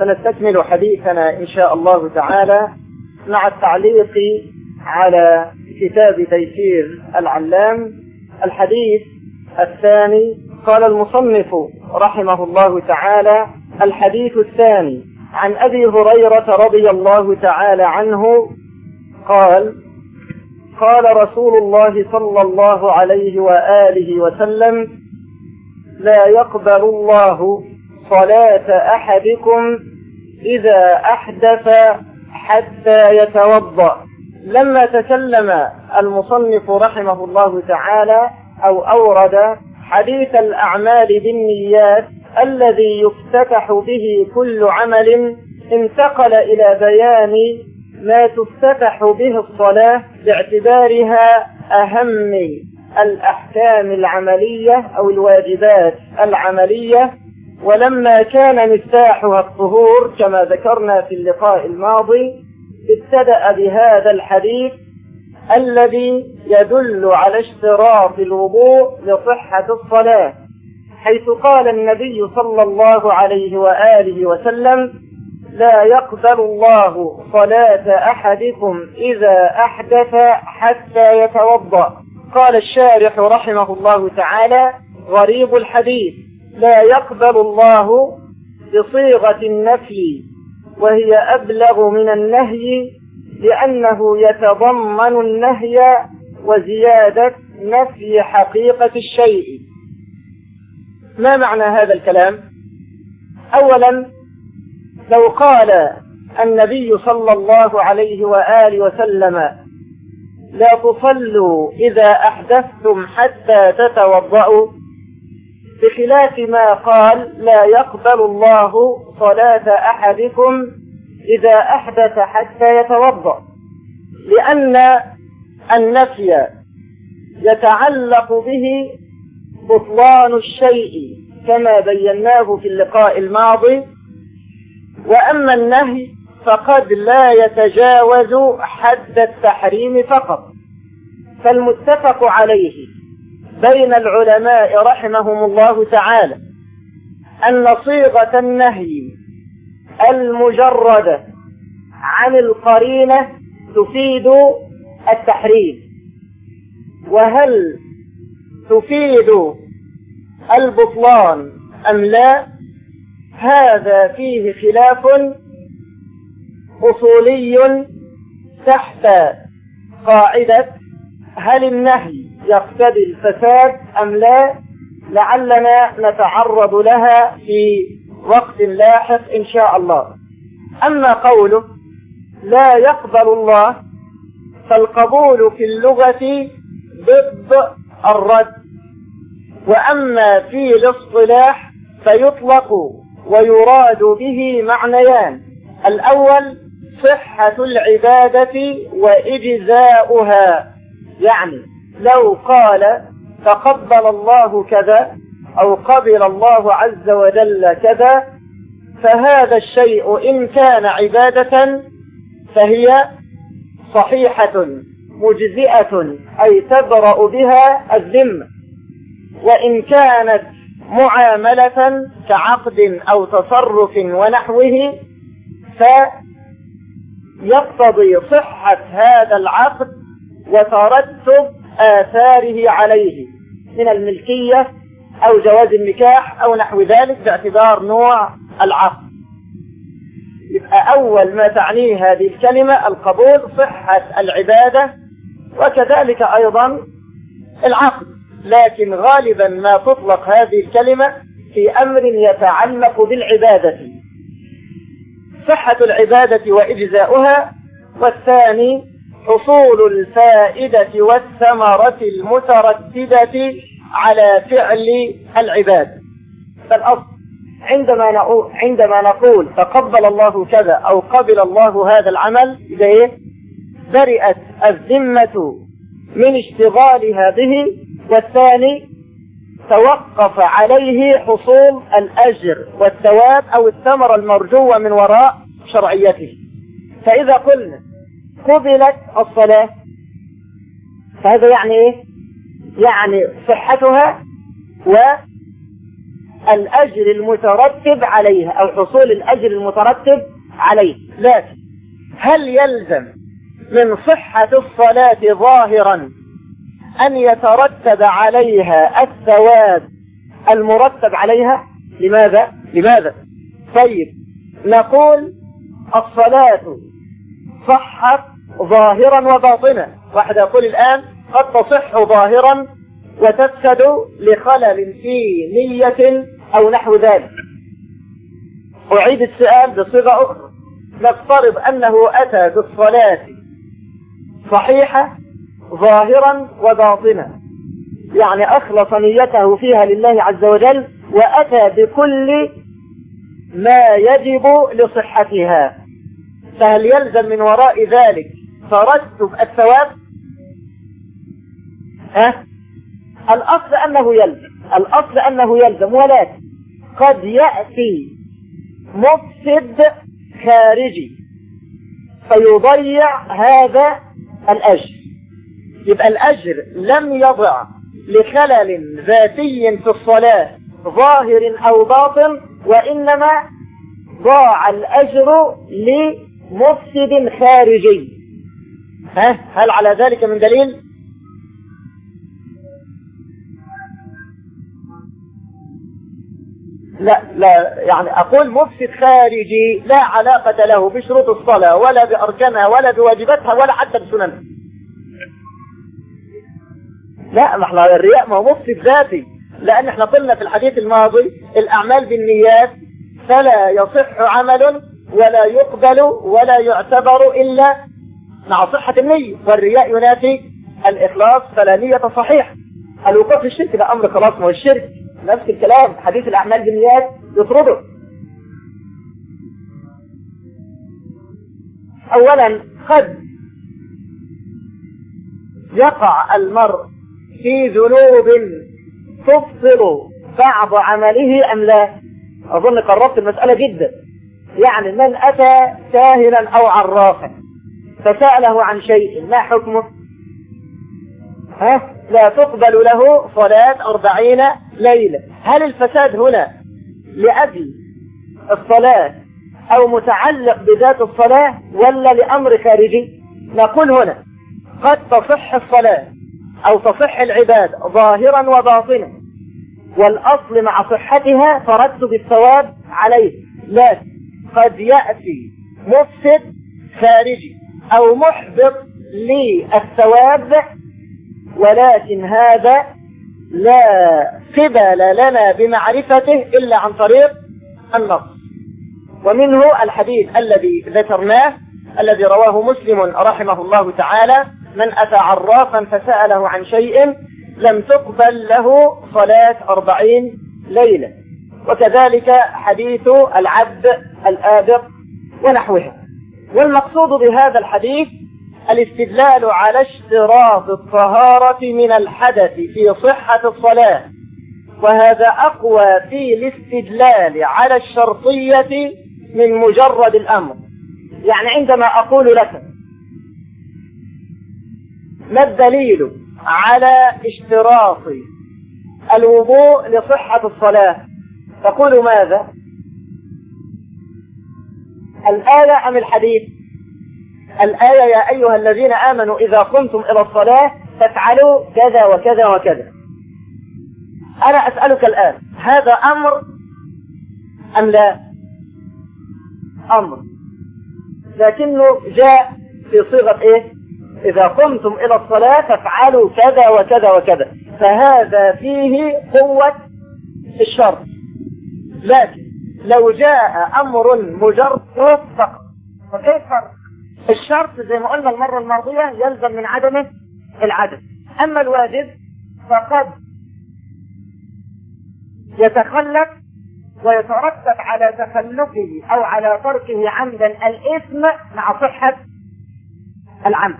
فنستكمل حديثنا إن شاء الله تعالى مع التعليق على كتاب تيسير العلام. الحديث الثاني قال المصنف رحمه الله تعالى الحديث الثاني عن أبي هريرة رضي الله تعالى عنه قال قال رسول الله صلى الله عليه وآله وسلم لا يقبل الله صلاة أحدكم إذا أحدث حتى يتوضأ. لما تكلم المصنف رحمه الله تعالى أو أورد حديث الأعمال بالنيات الذي يفتتح به كل عمل انتقل إلى بيان ما تفتتح به الصلاة باعتبارها أهم الأحكام العملية أو الواجبات العملية. ولما كان مفتاحها الطهور كما ذكرنا في اللقاء الماضي ابتدأ بهذا الحديث الذي يدل على اشتراط الوضوء لصحة الصلاة حيث قال النبي صلى الله عليه وآله وسلم لا يقبل الله صلاة أحدكم إذا أحدث حتى يتوضأ. قال الشارح رحمه الله تعالى غريب الحديث. لا يقبل الله بصيغة النفي وهي أبلغ من النهي لأنه يتضمن النهي وزيادة نفي حقيقة الشيء. ما معنى هذا الكلام؟ أولا لو قال النبي صلى الله عليه وآله وسلم لا تصلوا إذا أحدثتم حتى تتوضأوا بخلاف ما قال لا يقبل الله صلاة أحدكم إذا أحدث حتى يتوضأ. لأن النفي يتعلق به بطلان الشيء كما بيناه في اللقاء الماضي. وأما النهي فقد لا يتجاوز حد التحريم فقط. فالمتفق عليه بين العلماء رحمهم الله تعالى أن صيغة النهي المجردة عن القرينة تفيد التحريم وهل تفيد البطلان أم لا؟ هذا فيه خلاف أصولي تحت قاعدة هل النهي يقتضي الفساد أم لا لعلنا نتعرض لها في وقت لاحق إن شاء الله. أما قوله لا يقبل الله فالقبول في اللغة ضد الرد. وأما في الاصطلاح فيطلق ويراد به معنيان. الأول صحة العبادة وإجزاؤها يعني لو قال تقبل الله كذا أو قبل الله عز وجل كذا فهذا الشيء إن كان عبادة فهي صحيحة مجزئة أي تبرأ بها الذمة وإن كانت معاملة كعقد أو تصرف ونحوه فيقتضي صحة هذا العقد وترتب آثاره عليه من الملكية أو جواز النكاح أو نحو ذلك باعتبار نوع العقد يبقى أول ما تعنيه هذه الكلمة القبول صحة العبادة وكذلك أيضا العقد لكن غالبا ما تطلق هذه الكلمة في أمر يتعلق بالعبادة. صحة العبادة وإجزاؤها والثاني حصول الفائدة والثمرة المترتبة على فعل العباد. فالأصل عندما نقول عندما نقول تقبل الله كذا أو قبل الله هذا العمل إذا إيه؟ برئت الذمة من اشتغالها به والثاني توقف عليه حصول الأجر والثواب أو الثمرة المرجوة من وراء شرعيته. فإذا قلنا قبلت الصلاة فهذا يعني إيه؟ يعني صحتها والأجر المترتب عليها أو حصول الأجر المترتب عليه لكن هل يلزم من صحة الصلاة ظاهرا أن يترتب عليها الثواب المرتب عليها لماذا؟ لماذا؟ طيب نقول الصلاة صحت ظاهرا وباطنا. واحد يقول الآن قد تصح ظاهرا وتفسد لخلل في نية أو نحو ذلك. أعيد السؤال بصيغة أخرى. نفترض أنه أتى بالصلاة صحيحة ظاهرا وباطنا. يعني أخلص نيته فيها لله عز وجل وأتى بكل ما يجب لصحتها. فهل يلزم من وراء ذلك ترتب الثواب. ها؟ الأصل أنه يلزم. الأصل أنه يلزم ولكن قد يأتي مفسد خارجي فيضيع هذا الأجر. يبقى الأجر لم يضع لخلل ذاتي في الصلاة ظاهر أو باطن وإنما ضاع الأجر لمفسد خارجي. ها؟ هل على ذلك من دليل؟ لا لا يعني أقول مفسد خارجي لا علاقة له بشروط الصلاة ولا بأركانها ولا بواجباتها ولا حتى بسننها لا ما إحنا الرياء ما هو مفسد ذاتي. لأن إحنا قلنا في الحديث الماضي الأعمال بالنيات فلا يصح عمل ولا يقبل ولا يعتبر إلا مع صحة النية. والرياء ينافي الإخلاص فلا نية صحيحة. الوقوف في الشرك ده أمر خلاص ما هو الشرك. نفس الكلام حديث الأعمال بالنيات يطرده. أولا قد يقع المرء في ذنوب تفصل بعض عمله أم لا؟ أظن قربت المسألة جدا. يعني من أتى كاهنا أو عرافا. فسأله عن شيء ما حكمه؟ ها؟ لا تقبل له صلاة أربعين ليلة. هل الفساد هنا لأجل الصلاة أو متعلق بذات الصلاة ولا لأمر خارجي؟ نقول هنا قد تصح الصلاة أو تصح العباد ظاهرا وباطنا والأصل مع صحتها ترتب الثواب عليه لكن قد يأتي مفسد خارجي. أو محبط للثواب ولكن هذا لا قبل لنا بمعرفته إلا عن طريق النص. ومنه الحديث الذي ذكرناه الذي رواه مسلم رحمه الله تعالى من أتى عرافا فسأله عن شيء لم تقبل له صلاة أربعين ليلة. وكذلك حديث العبد الآبق ونحوها والمقصود بهذا الحديث الاستدلال على اشتراط الطهارة من الحدث في صحة الصلاة. وهذا أقوى في الاستدلال على الشرطية من مجرد الأمر. يعني عندما أقول لك ما الدليل على اشتراط الوضوء لصحة الصلاة تقول ماذا؟ الآية أم الحديث؟ الآية يا أيها الذين آمنوا إذا قمتم إلى الصلاة فافعلوا كذا وكذا وكذا. أنا أسألك الآن هذا أمر أم لا؟ أمر. لكنه جاء في صيغة إيه؟ إذا قمتم إلى الصلاة فافعلوا كذا وكذا وكذا. فهذا فيه قوة الشرط لكن لو جاء أمر مجرد فقط. فكيف الشرط زي ما قلنا المرة الماضية يلزم من عدمه العدم. أما الواجب فقد يتخلف ويترتب على تخلفه أو على تركه عمدا الإثم مع صحة العمد.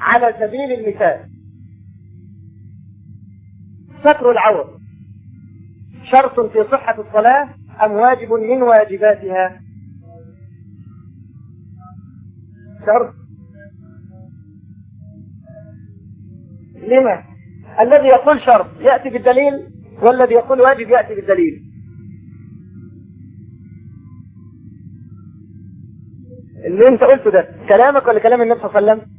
على سبيل المثال ستر العورة شرط في صحة الصلاة أم واجب من واجباتها؟ شرط. لما؟ الذي يقول شرط يأتي بالدليل والذي يقول واجب يأتي بالدليل. اللي أنت قلته ده كلامك ولا كلام النبي صلى الله عليه وسلم؟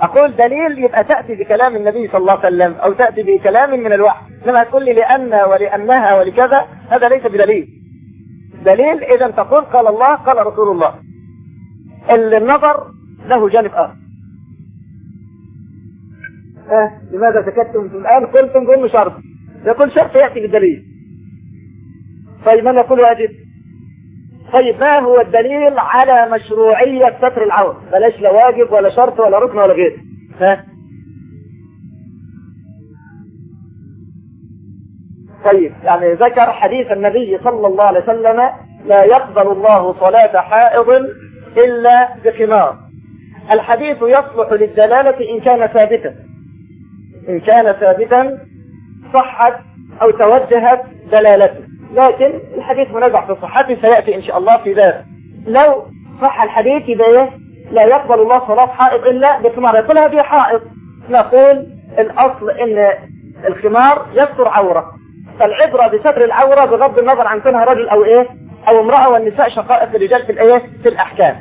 أقول دليل يبقى تأتي بكلام النبي صلى الله عليه وسلم أو تأتي بكلام من الوحي. لما تقول لي لأن ولأنها ولكذا هذا ليس بدليل. دليل إذا تقول قال الله قال رسول الله. النظر له جانب آخر. آه لماذا سكتتم الآن؟ قلتم قلنا شرط. يقول شرط يأتي بالدليل. طيب من يقول واجب طيب ما هو الدليل على مشروعية ستر العورة بلاش لا واجب ولا شرط ولا ركن ولا غير. ها؟ طيب يعني ذكر حديث النبي صلى الله عليه وسلم لا يقبل الله صلاة حائض إلا بخمار. الحديث يصلح للدلالة إن كان ثابتا. إن كان ثابتا صحت أو توجهت دلالته. لكن الحديث منازع في صحته سيأتي إن شاء الله في ذلك. لو صح الحديث يبقى لا يقبل الله صلاة حائض إلا بخمار. يقول هذه حائض. نقول الأصل إن الخمار يستر عورة. فالعبرة بستر العورة بغض النظر عن كونها رجل أو إيه؟ أو امرأة والنساء شقائق الرجال في الإيه؟ في الأحكام.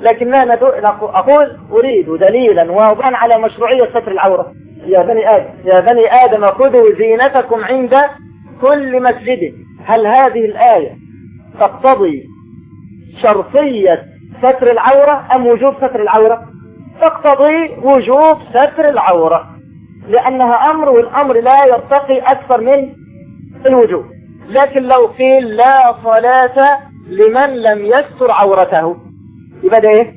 لكننا أقول أريد دليلا واضحا على مشروعية ستر العورة. يا بني آدم يا بني آدم خذوا زينتكم عند كل مسجد. هل هذه الآية تقتضي شرطية ستر العورة أم وجوب ستر العورة؟ تقتضي وجوب ستر العورة لأنها أمر والأمر لا يرتقي أكثر من الوجوب. لكن لو قيل لا صلاة لمن لم يستر عورته يبقى ده إيه؟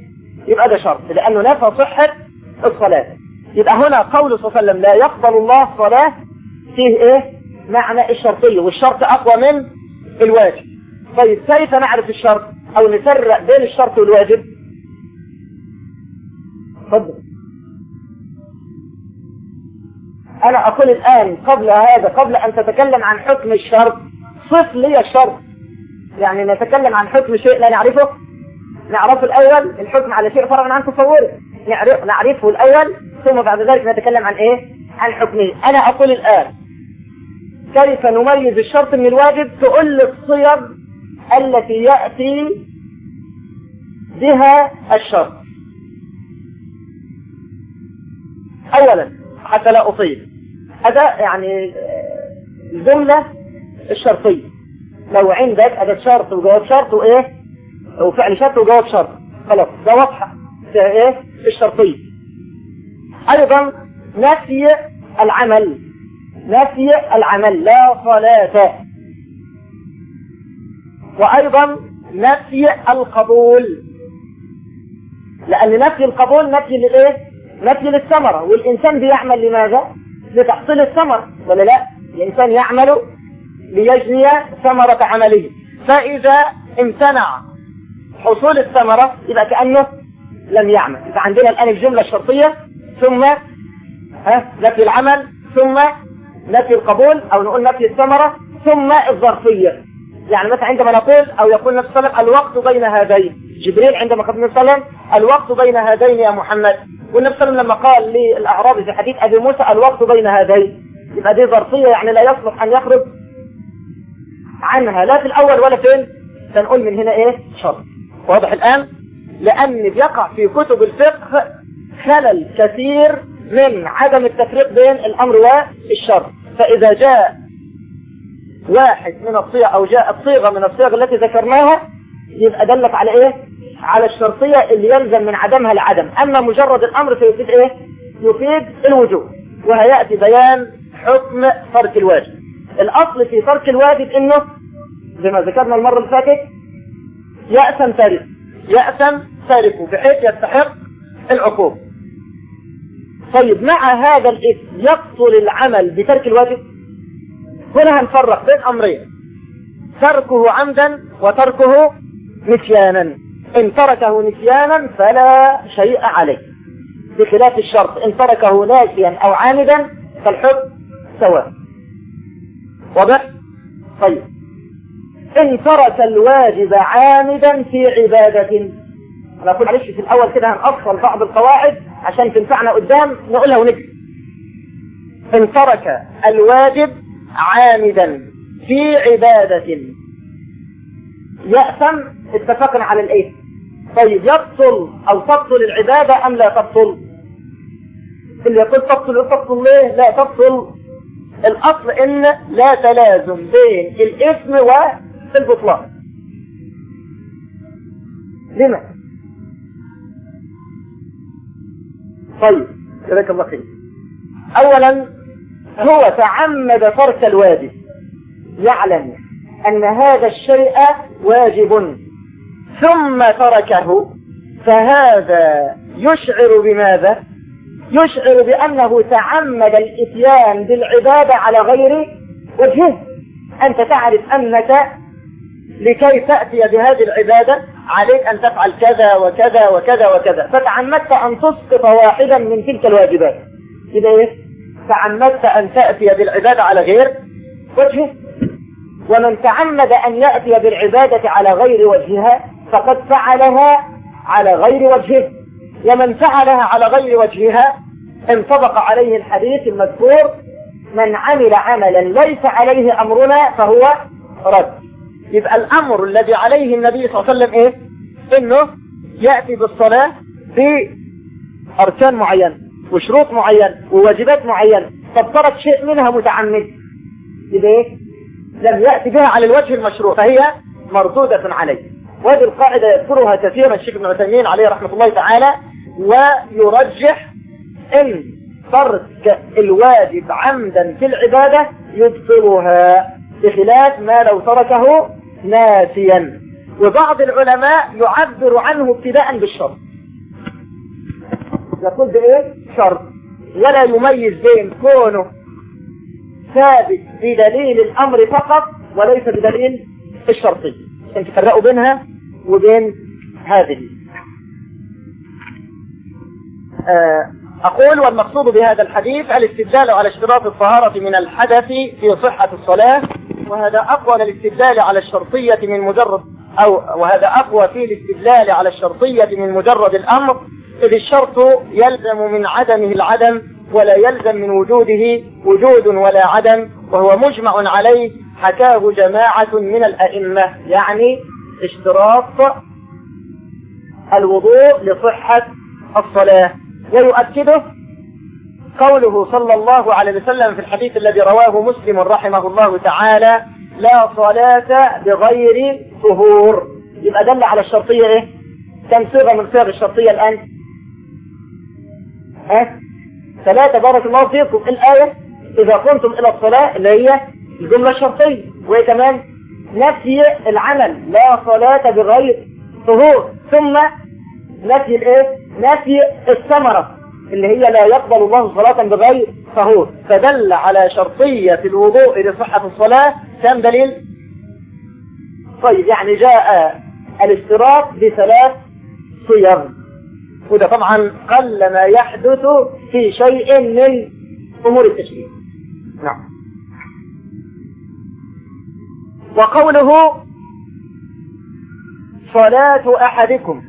يبقى ده شرط لأنه نفى صحة الصلاة. يبقى هنا قول صلى الله عليه وسلم لا يقبل الله صلاة فيه إيه؟ معنى الشرطية والشرط أقوى من الواجب. طيب كيف نعرف الشرط أو نفرق بين الشرط والواجب؟ تفضل. أنا أقول الآن قبل هذا قبل أن تتكلم عن حكم الشرط صف لي الشرط. يعني نتكلم عن حكم شيء لا نعرفه. نعرفه الأول الحكم على شيء فرغ عن تصوره. نعرفه الأول ثم بعد ذلك نتكلم عن إيه؟ عن حكمه. أنا أقول الآن كيف نميز الشرط من الواجب؟ تقول الصيغ التي يأتي بها الشرط. اولا حتى لا اطيل هذا يعني الجملة الشرطية. لو عندك أداة شرط وجواب شرط وإيه؟ وفعل شرط وجواب شرط. خلاص ده واضحة ده إيه؟ الشرطية. أيضا نفي العمل. نفي العمل لا صلاة وأيضا نفي القبول لأن نفي القبول نفي لإيه؟ نفي للثمرة والإنسان بيعمل لماذا؟ لتحصيل الثمرة ولا لا؟ الإنسان يعمل ليجني ثمرة عمله فإذا امتنع حصول الثمرة يبقى كأنه لم يعمل فعندنا الآن الجملة الشرطية ثم ها نفي العمل ثم نفي القبول أو نقول نفي الثمرة ثم الظرفية. يعني مثلا عندما نقول أو يقول النبي صلى الله عليه وسلم الوقت بين هذين. جبريل عندما قال النبي صلى الله عليه وسلم الوقت بين هذين يا محمد. والنبي صلى الله عليه وسلم لما قال للأعرابي في حديث أبي موسى الوقت بين هذين. يبقى دي ظرفية يعني لا يصلح أن يخرج عنها. لا في الأول ولا فين سنقول من هنا إيه؟ شرط. واضح الآن؟ لأن بيقع في كتب الفقه خلل كثير من عدم التفريق بين الأمر والشر. فإذا جاء واحد من الصيغ أو جاءت صيغة من الصيغ التي ذكرناها يبقى دلت على إيه؟ على الشرطية اللي يلزم من عدمها العدم. أما مجرد الأمر فيفيد إيه؟ يفيد الوجوب. وهيأتي بيان حكم ترك الواجب. الأصل في ترك الواجب إنه زي ما ذكرنا المرة اللي فاتت يأثم تارك يأثم تاركه بحيث يستحق العقوبة. طيب مع هذا الاسم يبطل العمل بترك الواجب؟ هنا هنفرق بين أمرين تركه عمدا وتركه نسيانا إن تركه نسيانا فلا شيء عليه بخلاف الشرط إن تركه ناسيا أو عامدا فالحكم سواء. واضح؟ طيب. إن ترك الواجب عامدا في عبادة أنا أقول معلش في الأول كده هنأصل بعض القواعد عشان تنفعنا قدام نقولها ونكتب. إن ترك الواجب عامدا في عبادة. يأثم اتفقنا على الإيه؟ طيب يبطل أو تبطل العبادة أم لا تبطل؟ اللي يقول تبطل تبطل ليه؟ لا تبطل. الأصل إن لا تلازم بين الإثم والبطلان لما طيب جزاك الله خير. اولا هو تعمد ترك الواجب يعلم أن هذا الشيء واجب. ثم تركه. فهذا يشعر بماذا؟ يشعر بأنه تعمد الإتيان بالعبادة على غير وجهه أنت تعرف أنك لكي تأتي بهذه العبادة عليك أن تفعل كذا وكذا وكذا وكذا. فتعمدت أن تسقط واحدا من تلك الواجبات. إذا إيه؟ تعمدت أن تأتي بالعبادة على غير وجهه ومن تعمد أن يأتي بالعبادة على غير وجهها فقد فعلها على غير وجهه. ومن فعلها على غير وجهها انطبق عليه الحديث المذكور من عمل عملا ليس عليه أمرنا فهو رد. يبقى الأمر الذي عليه النبي صلى الله عليه وسلم إيه؟ إنه يأتي بالصلاة بأركان معينة وشروط معينة وواجبات معينة طب ترك شيء منها متعمد. يبقى إيه؟ لم يأتي بها على الوجه المشروع فهي مردودة عليه. وهذه القاعدة يذكرها كثيرا الشيخ ابن عثيمين عليه رحمة الله تعالى ويرجح إن ترك الواجب عمدا في العبادة يبطلها بخلاف ما لو تركه ناسيا. وبعض العلماء يعبر عنه ابتداء بالشرط. يقول بايه شرط. ولا يميز بين كونه ثابت بدليل الأمر فقط وليس بدليل الشرطي. عشان تفرقوا بينها وبين هذه. آه، أقول والمقصود بهذا الحديث الاستدلال على اشتراط الطهارة من الحدث في صحة الصلاة وهذا أقوى للاستدلال على الشرطية من مجرد أو وهذا أقوى في الاستدلال على الشرطية من مجرد الأمر إذ الشرط يلزم من عدمه العدم ولا يلزم من وجوده وجود ولا عدم وهو مجمع عليه حكاه جماعة من الأئمة يعني اشتراط الوضوء لصحة الصلاة ويؤكده قوله صلى الله عليه وسلم في الحديث الذي رواه مسلم رحمه الله تعالى لا صلاة بغير طهور. يبقى دل على الشرطية إيه؟ كم صيغة من صيغ الشرطية الآن؟ ها؟ ثلاثة بارك الله فيكم. الآية إذا قمتم إلى الصلاة اللي هي الجملة الشرطية. وهي كمان؟ نفي العمل. لا صلاة بغير طهور. ثم نفي الإيه؟ نفي الثمرة. اللي هي لا يقبل الله صلاة بغير طهور فدل على شرطية الوضوء لصحة الصلاة. كم دليل؟ طيب يعني جاء الاشتراط بثلاث صيغ وده طبعا قل ما يحدث في شيء من أمور التشريع. نعم. وقوله صلاة أحدكم.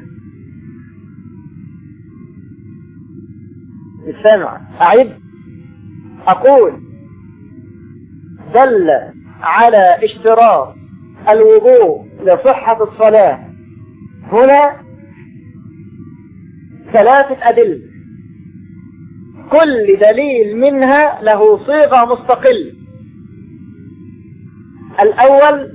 السامع أعيد أقول. دل على اشتراط الوضوء لصحة الصلاة. هنا ثلاثة أدلة. كل دليل منها له صيغة مستقل الأول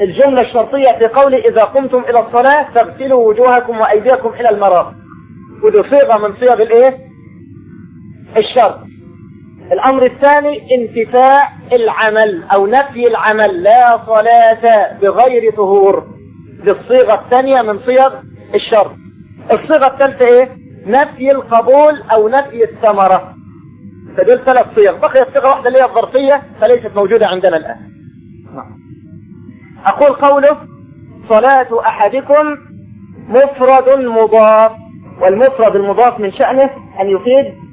الجملة الشرطية في قول إذا قمتم إلى الصلاة فاغسلوا وجوهكم وأيديكم إلى المرافق. ودي صيغة من صيغ الإيه؟ الشرط الأمر الثاني انتفاء العمل أو نفي العمل. لا صلاة بغير طهور. للصيغة الثانية من صيغ الشرط الصيغة الثالثة إيه؟ نفي القبول أو نفي الثمرة. فدول ثلاث صيغ. بقيت صيغة واحدة اللي هي الظرفية فليست موجودة عندنا الآن. أقول قوله صلاة أحدكم مفرد مضاف. والمفرد المضاف من شأنه أن يفيد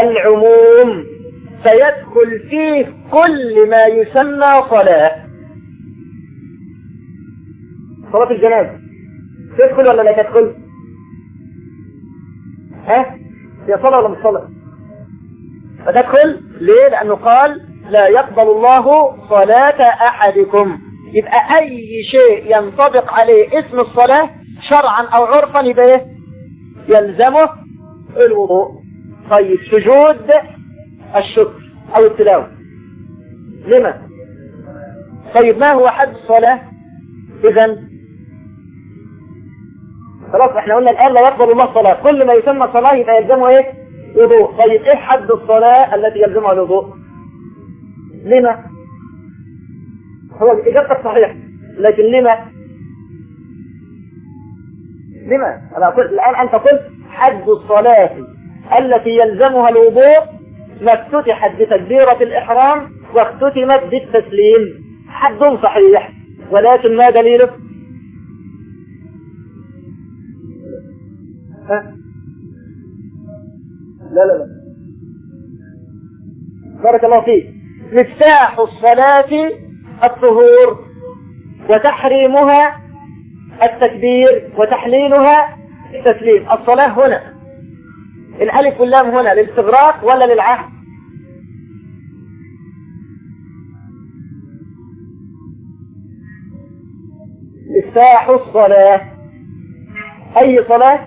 العموم فيدخل فيه كل ما يسمى صلاة صلاة الجنازة تدخل ولا لا تدخل؟ ها؟ هي صلاة ولا مش صلاة؟ فتدخل ليه؟ لأنه قال لا يقبل الله صلاة أحدكم يبقى أي شيء ينطبق عليه اسم الصلاة شرعا أو عرفا يبقى إيه؟ يلزمه الوضوء طيب سجود الشكر أو التلاوة لما؟ طيب ما هو حد الصلاة؟ إذا خلاص إحنا قلنا الآن لا يقبل الله الصلاة كل ما يسمى صلاة يبقى يلزمه إيه؟ وضوء طيب إيه حد الصلاة التي يلزمها الوضوء؟ لما؟ هو إجابتك صحيح لكن لما؟ لما؟ أنا قلت الآن أنت قلت حد الصلاة التي يلزمها الوضوء ما افتتحت بتكبيرة الإحرام واختتمت بالتسليم. حد صحيح ولكن ما دليله؟ ها؟ لا لا لا. بارك الله فيك. مفتاح الصلاة الطهور وتحريمها التكبير وتحليلها التسليم. الصلاة هنا. الألف واللام هنا للاستغراق ولا للعهد؟ مفتاح الصلاة. أي صلاة؟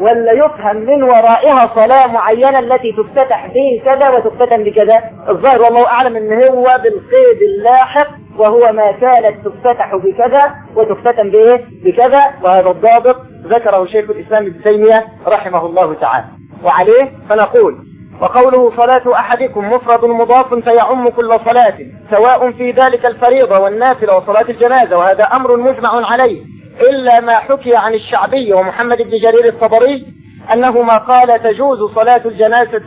ولا يفهم من ورائها صلاة معينة التي تفتتح به كذا وتختتم بكذا؟ الظاهر والله أعلم أن هو بالقيد اللاحق وهو ما كانت تفتتح بكذا وتختتم به بكذا وهذا الضابط ذكره شيخ الإسلام ابن تيمية رحمه الله تعالى. وعليه فنقول وقوله صلاة أحدكم مفرد مضاف فيعم كل صلاة سواء في ذلك الفريضة والنافلة وصلاة الجنازة وهذا أمر مجمع عليه إلا ما حكي عن الشعبي ومحمد بن جرير الطبري أنه ما قال تجوز صلاة الجنازة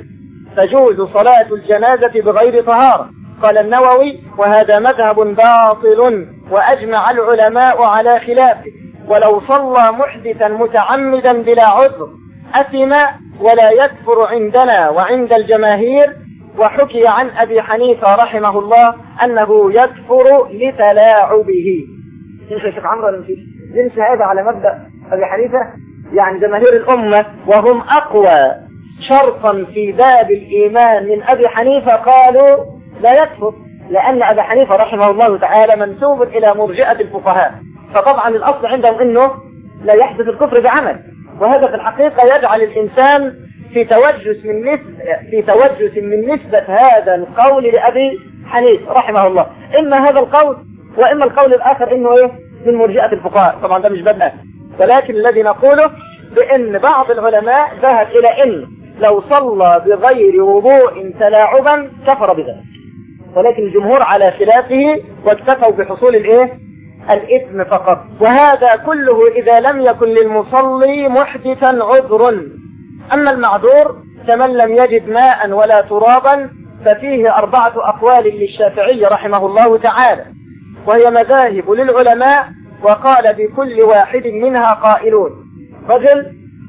تجوز صلاة الجنازة بغير طهارة. قال النووي وهذا مذهب باطل وأجمع العلماء على خلافه. ولو صلى محدثا متعمدا بلا عذر أثم ولا يكفر عندنا وعند الجماهير. وحكي عن أبي حنيفة رحمه الله أنه يكفر لتلاعبه. نمشي يا شيخ عمرو ولا نمشي هذا على مبدأ أبي حنيفة؟ يعني جماهير الأمة وهم أقوى شرطا في باب الإيمان من أبي حنيفة قالوا لا يكفر لأن أبا حنيفة رحمه الله تعالى منسوب إلى مرجئة الفقهاء. فطبعا الأصل عندهم أنه لا يحدث الكفر بعمل. وهذا في الحقيقة يجعل الإنسان في توجس من نسبة في توجس من نسبة هذا القول لأبي حنيفة رحمه الله. إما هذا القول وإما القول الآخر إنه إيه؟ من مرجئة الفقهاء. طبعا ده مش بدنا ولكن الذي نقوله بأن بعض العلماء ذهب إلى أن لو صلى بغير وضوء تلاعبا كفر بذلك. ولكن الجمهور على خلافه واكتفوا بحصول الايه؟ الإثم فقط. وهذا كله إذا لم يكن للمصلي محدثا عذر. أما المعذور كمن لم يجد ماء ولا ترابا ففيه أربعة أقوال للشافعي رحمه الله تعالى. وهي مذاهب للعلماء وقال بكل واحد منها قائلون. رجل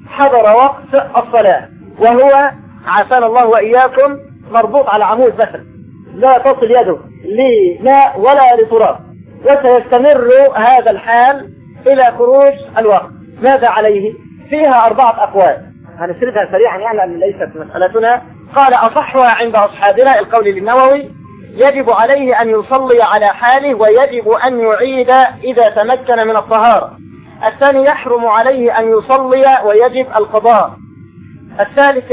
حضر وقت الصلاة وهو عافانا الله وإياكم مربوط على عمود مثلا لا تصل يده لماء ولا لتراب وسيستمر هذا الحال إلى خروج الوقت. ماذا عليه؟ فيها أربعة أقوال. هنسردها سريعا يعني لأن ليست مسألتنا. قال أصحها عند أصحابنا القول للنووي يجب عليه أن يصلي على حاله ويجب أن يعيد إذا تمكن من الطهارة. الثاني يحرم عليه أن يصلي ويجب القضاء. الثالث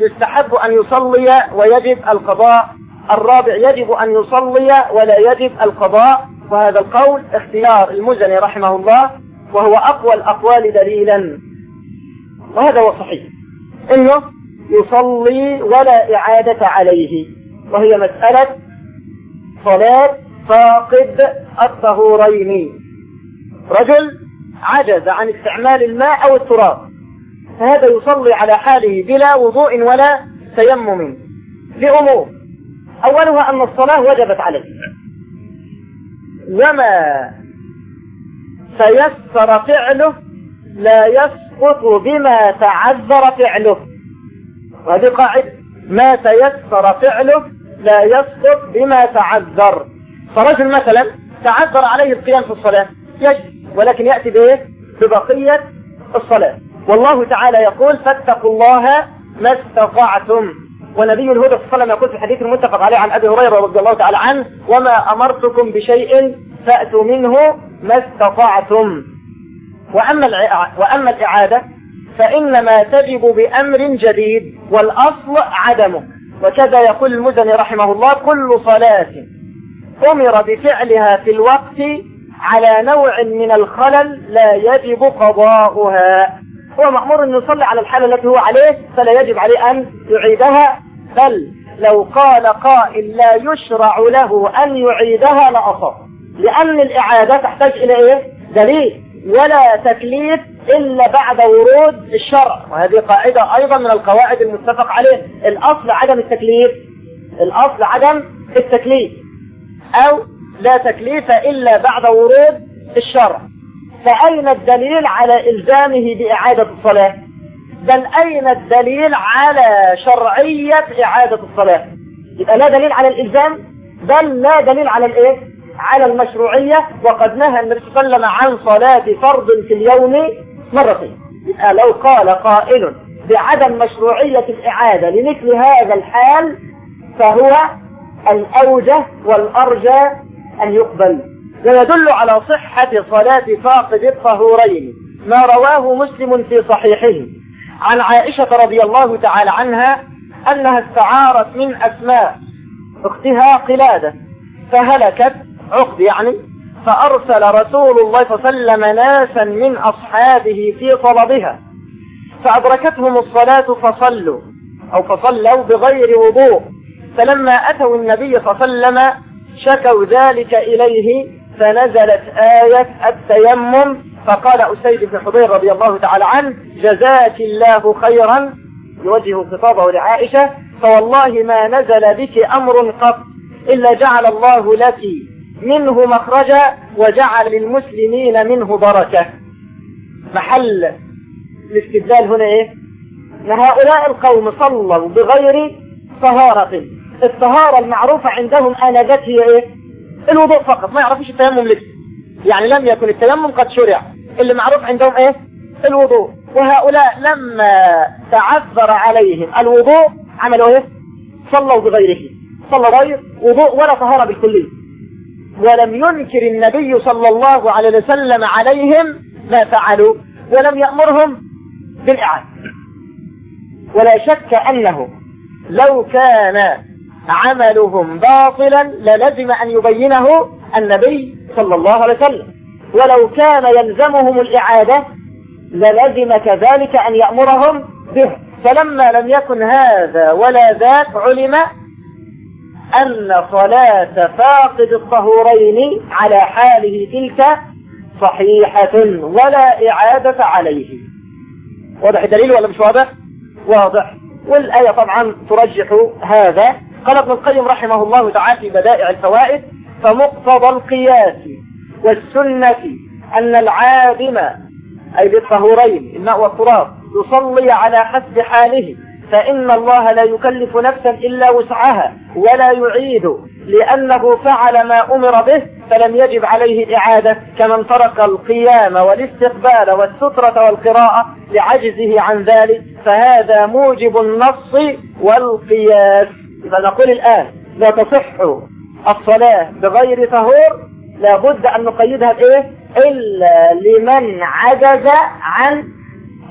يستحب أن يصلي ويجب القضاء. الرابع يجب أن يصلي ولا يجب القضاء وهذا القول اختيار المزني رحمه الله وهو أقوى الأقوال دليلا. وهذا هو صحيح. إنه يصلي ولا إعادة عليه وهي مسألة صلاة فاقد الطهورين. رجل عجز عن استعمال الماء أو التراب فهذا يصلي على حاله بلا وضوء ولا تيمم. لأمور أولها أن الصلاة وجبت عليه. وما تيسر فعله لا يسقط بما تعذر فعله. وهذه قاعدة. ما تيسر فعله لا يسقط بما تعذر. فرجل مثلا تعذر عليه القيام في الصلاة. يجب. ولكن يأتي بايه ببقية الصلاة. والله تعالى يقول فاتقوا الله ما استطعتم. ونبي الهدى صلى الله عليه وسلم يقول في الحديث المتفق عليه عن أبي هريرة رضي الله تعالى عنه وما أمرتكم بشيء فأتوا منه ما استطعتم. وأما وأما الإعادة فإنما تجب بأمر جديد والأصل عدمه. وكذا يقول المزني رحمه الله كل صلاة أمر بفعلها في الوقت على نوع من الخلل لا يجب قضاؤها. هو مأمور أن يصلي على الحالة التي هو عليه فلا يجب عليه أن يعيدها. بل لو قال قائل لا يشرع له أن يعيدها لأصر لأن الإعادة تحتاج إلى إيه؟ دليل. ولا تكليف إلا بعد ورود الشرع. وهذه قاعدة أيضا من القواعد المتفق عليه. الأصل عدم التكليف الأصل عدم التكليف. أو لا تكليف إلا بعد ورود الشرع. فأين الدليل على إلزامه بإعادة الصلاة؟ بل أين الدليل على شرعية إعادة الصلاة؟ يبقى لا دليل على الإلزام بل لا دليل على الإيه؟ على المشروعية وقد نهى النبي صلى الله عليه وسلم عن صلاة فرض في اليوم مرتين. يبقى لو قال قائل بعدم مشروعية الإعادة لمثل هذا الحال فهو الأوجه والأرجى أن يقبل. ويدل على صحة صلاة فاقد الطهورين ما رواه مسلم في صحيحه. عن عائشة رضي الله تعالى عنها أنها استعارت من أسماء أختها قلادة فهلكت عقد يعني فأرسل رسول الله صلى الله عليه وسلم ناسا من أصحابه في طلبها فأدركتهم الصلاة فصلوا أو فصلوا بغير وضوء فلما أتوا النبي صلى الله عليه وسلم شكوا ذلك إليه فنزلت آية التيمم فقال أسيد بن حضير رضي الله تعالى عنه جزاك الله خيرا. يوجه خطابه لعائشة فوالله ما نزل بك أمر قط إلا جعل الله لك منه مخرجا وجعل للمسلمين منه بركة. محل الاستدلال هنا إيه؟ إن هؤلاء القوم صلوا بغير طهارة. الطهارة المعروفة عندهم آنذاك هي إيه؟ الوضوء فقط ما يعرفوش التيمم لسه يعني لم يكن التيمم قد شرع. اللي معروف عندهم إيه؟ الوضوء. وهؤلاء لما تعذر عليهم الوضوء عملوا إيه؟ صلوا بغيره. صلى غير وضوء ولا طهارة بالكلية ولم ينكر النبي صلى الله عليه وسلم عليهم ما فعلوا ولم يأمرهم بالإعادة ولا شك أنه لو كان عملهم باطلا للزم أن يبينه النبي صلى الله عليه وسلم. ولو كان يلزمهم الإعادة للزم كذلك أن يأمرهم به. فلما لم يكن هذا ولا ذاك علم أن صلاة فاقد الطهورين على حاله تلك صحيحة ولا إعادة عليه. واضح الدليل ولا مش واضح؟ واضح. والآية طبعا ترجح هذا. قال ابن القيم رحمه الله تعالى في بدائع الفوائد فمقتضى القياس والسنة أن العادم أي بالطهورين الماء والتراب يصلي على حسب حاله فإن الله لا يكلف نفسا إلا وسعها ولا يعيد لأنه فعل ما أمر به فلم يجب عليه الإعادة كمن ترك القيام والاستقبال والسترة والقراءة لعجزه عن ذلك فهذا موجب النص والقياس. إذا نقول الآن لا تصح الصلاة بغير طهور لابد أن نقيدها بإيه؟ إلا لمن عجز عن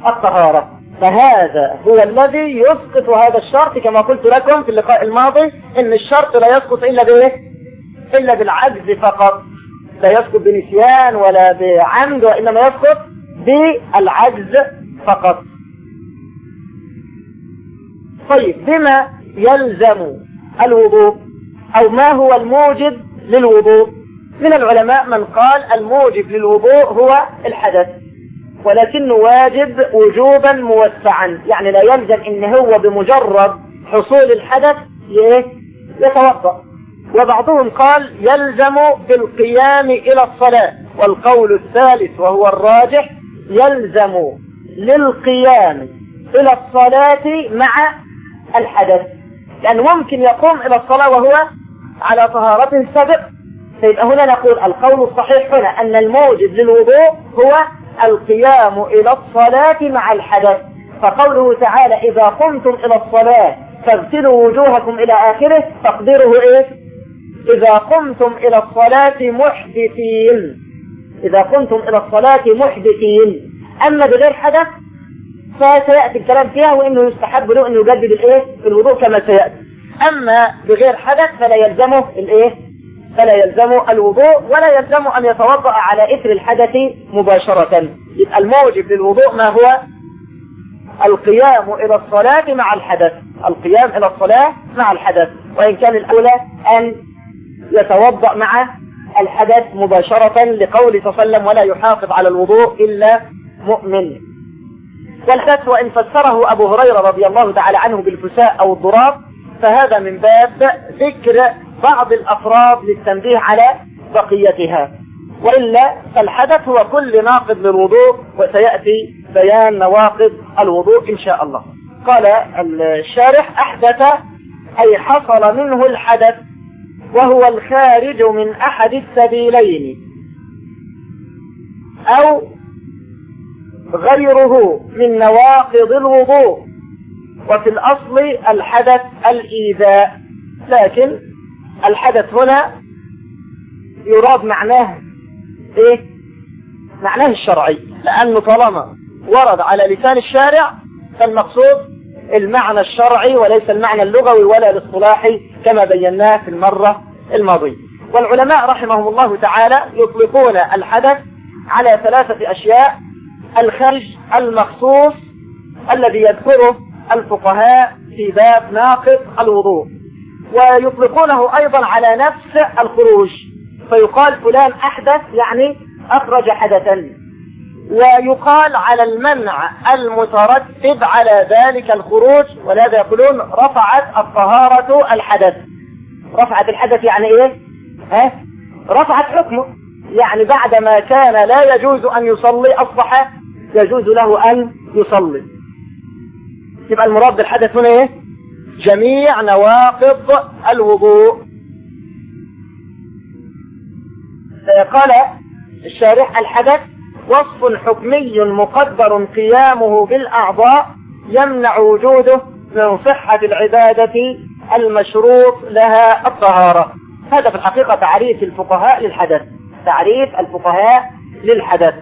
الطهارة. فهذا هو الذي يسقط هذا الشرط كما قلت لكم في اللقاء الماضي إن الشرط لا يسقط إلا بإيه؟ إلا بالعجز فقط. لا يسقط بنسيان ولا بعمد وإنما يسقط بالعجز فقط. طيب بما يلزم الوضوء أو ما هو الموجب للوضوء. من العلماء من قال الموجب للوضوء هو الحدث ولكنه واجب وجوبا موسعا. يعني لا يلزم إن هو بمجرد حصول الحدث إيه؟ يتوضأ. وبعضهم قال يلزم بالقيام إلى الصلاة. والقول الثالث وهو الراجح يلزم للقيام إلى الصلاة مع الحدث. لأنه ممكن يقوم إلى الصلاة وهو على طهارة سبق فيبقى هنا نقول القول الصحيح هنا أن الموجب للوضوء هو القيام إلى الصلاة مع الحدث. فقوله تعالى إذا قمتم إلى الصلاة فاغسلوا وجوهكم إلى آخره تقديره إيه؟ إذا قمتم إلى الصلاة محدثين. إذا قمتم إلى الصلاة محدثين. أما بغير حدث فسيأتي الكلام فيها وإنه يستحب له أنه يجدد الإيه؟ الوضوء كما سيأتي. أما بغير حدث فلا يلزمه الإيه؟ فلا يلزم الوضوء ولا يلزم أن يتوضأ على إثر الحدث مباشرة. يبقى الموجب للوضوء ما هو؟ القيام إلى الصلاة مع الحدث. القيام إلى الصلاة مع الحدث. وإن كان الأولى أن يتوضأ مع الحدث مباشرة لقول صلى الله عليه وسلم ولا يحافظ على الوضوء إلا مؤمن. والحدث وإن فسره أبو هريرة رضي الله تعالى عنه بالفساء أو الضراب فهذا من باب ذكر بعض الأفراد للتنبيه على بقيتها. وإلا فالحدث هو كل ناقض للوضوء وسيأتي بيان نواقض الوضوء إن شاء الله. قال الشارح أحدث أي حصل منه الحدث وهو الخارج من أحد السبيلين. أو غيره من نواقض الوضوء. وفي الأصل الحدث الإيذاء. لكن الحدث هنا يراد معناه إيه؟ معناه الشرعي. لأنه طالما ورد على لسان الشارع فالمقصود المعنى الشرعي وليس المعنى اللغوي ولا الاصطلاحي كما بيناه في المرة الماضية. والعلماء رحمهم الله تعالى يطلقون الحدث على ثلاثة أشياء الخرج المخصوص الذي يذكره الفقهاء في باب ناقض الوضوء. ويطلقونه أيضا على نفس الخروج. فيقال فلان أحدث يعني أخرج حدثا. ويقال على المنع المترتب على ذلك الخروج ولهذا يقولون رفعت الطهارة الحدث. رفعت الحدث يعني إيه؟ ها؟ رفعت حكمه. يعني بعدما كان لا يجوز أن يصلي أصبح يجوز له أن يصلي. يبقى المراد بالحدث هنا إيه؟ جميع نواقض الوضوء. قال الشارح الحدث وصف حكمي مقدر قيامه بالأعضاء يمنع وجوده من صحة العبادة المشروط لها الطهارة. هذا في الحقيقة تعريف الفقهاء للحدث تعريف الفقهاء للحدث.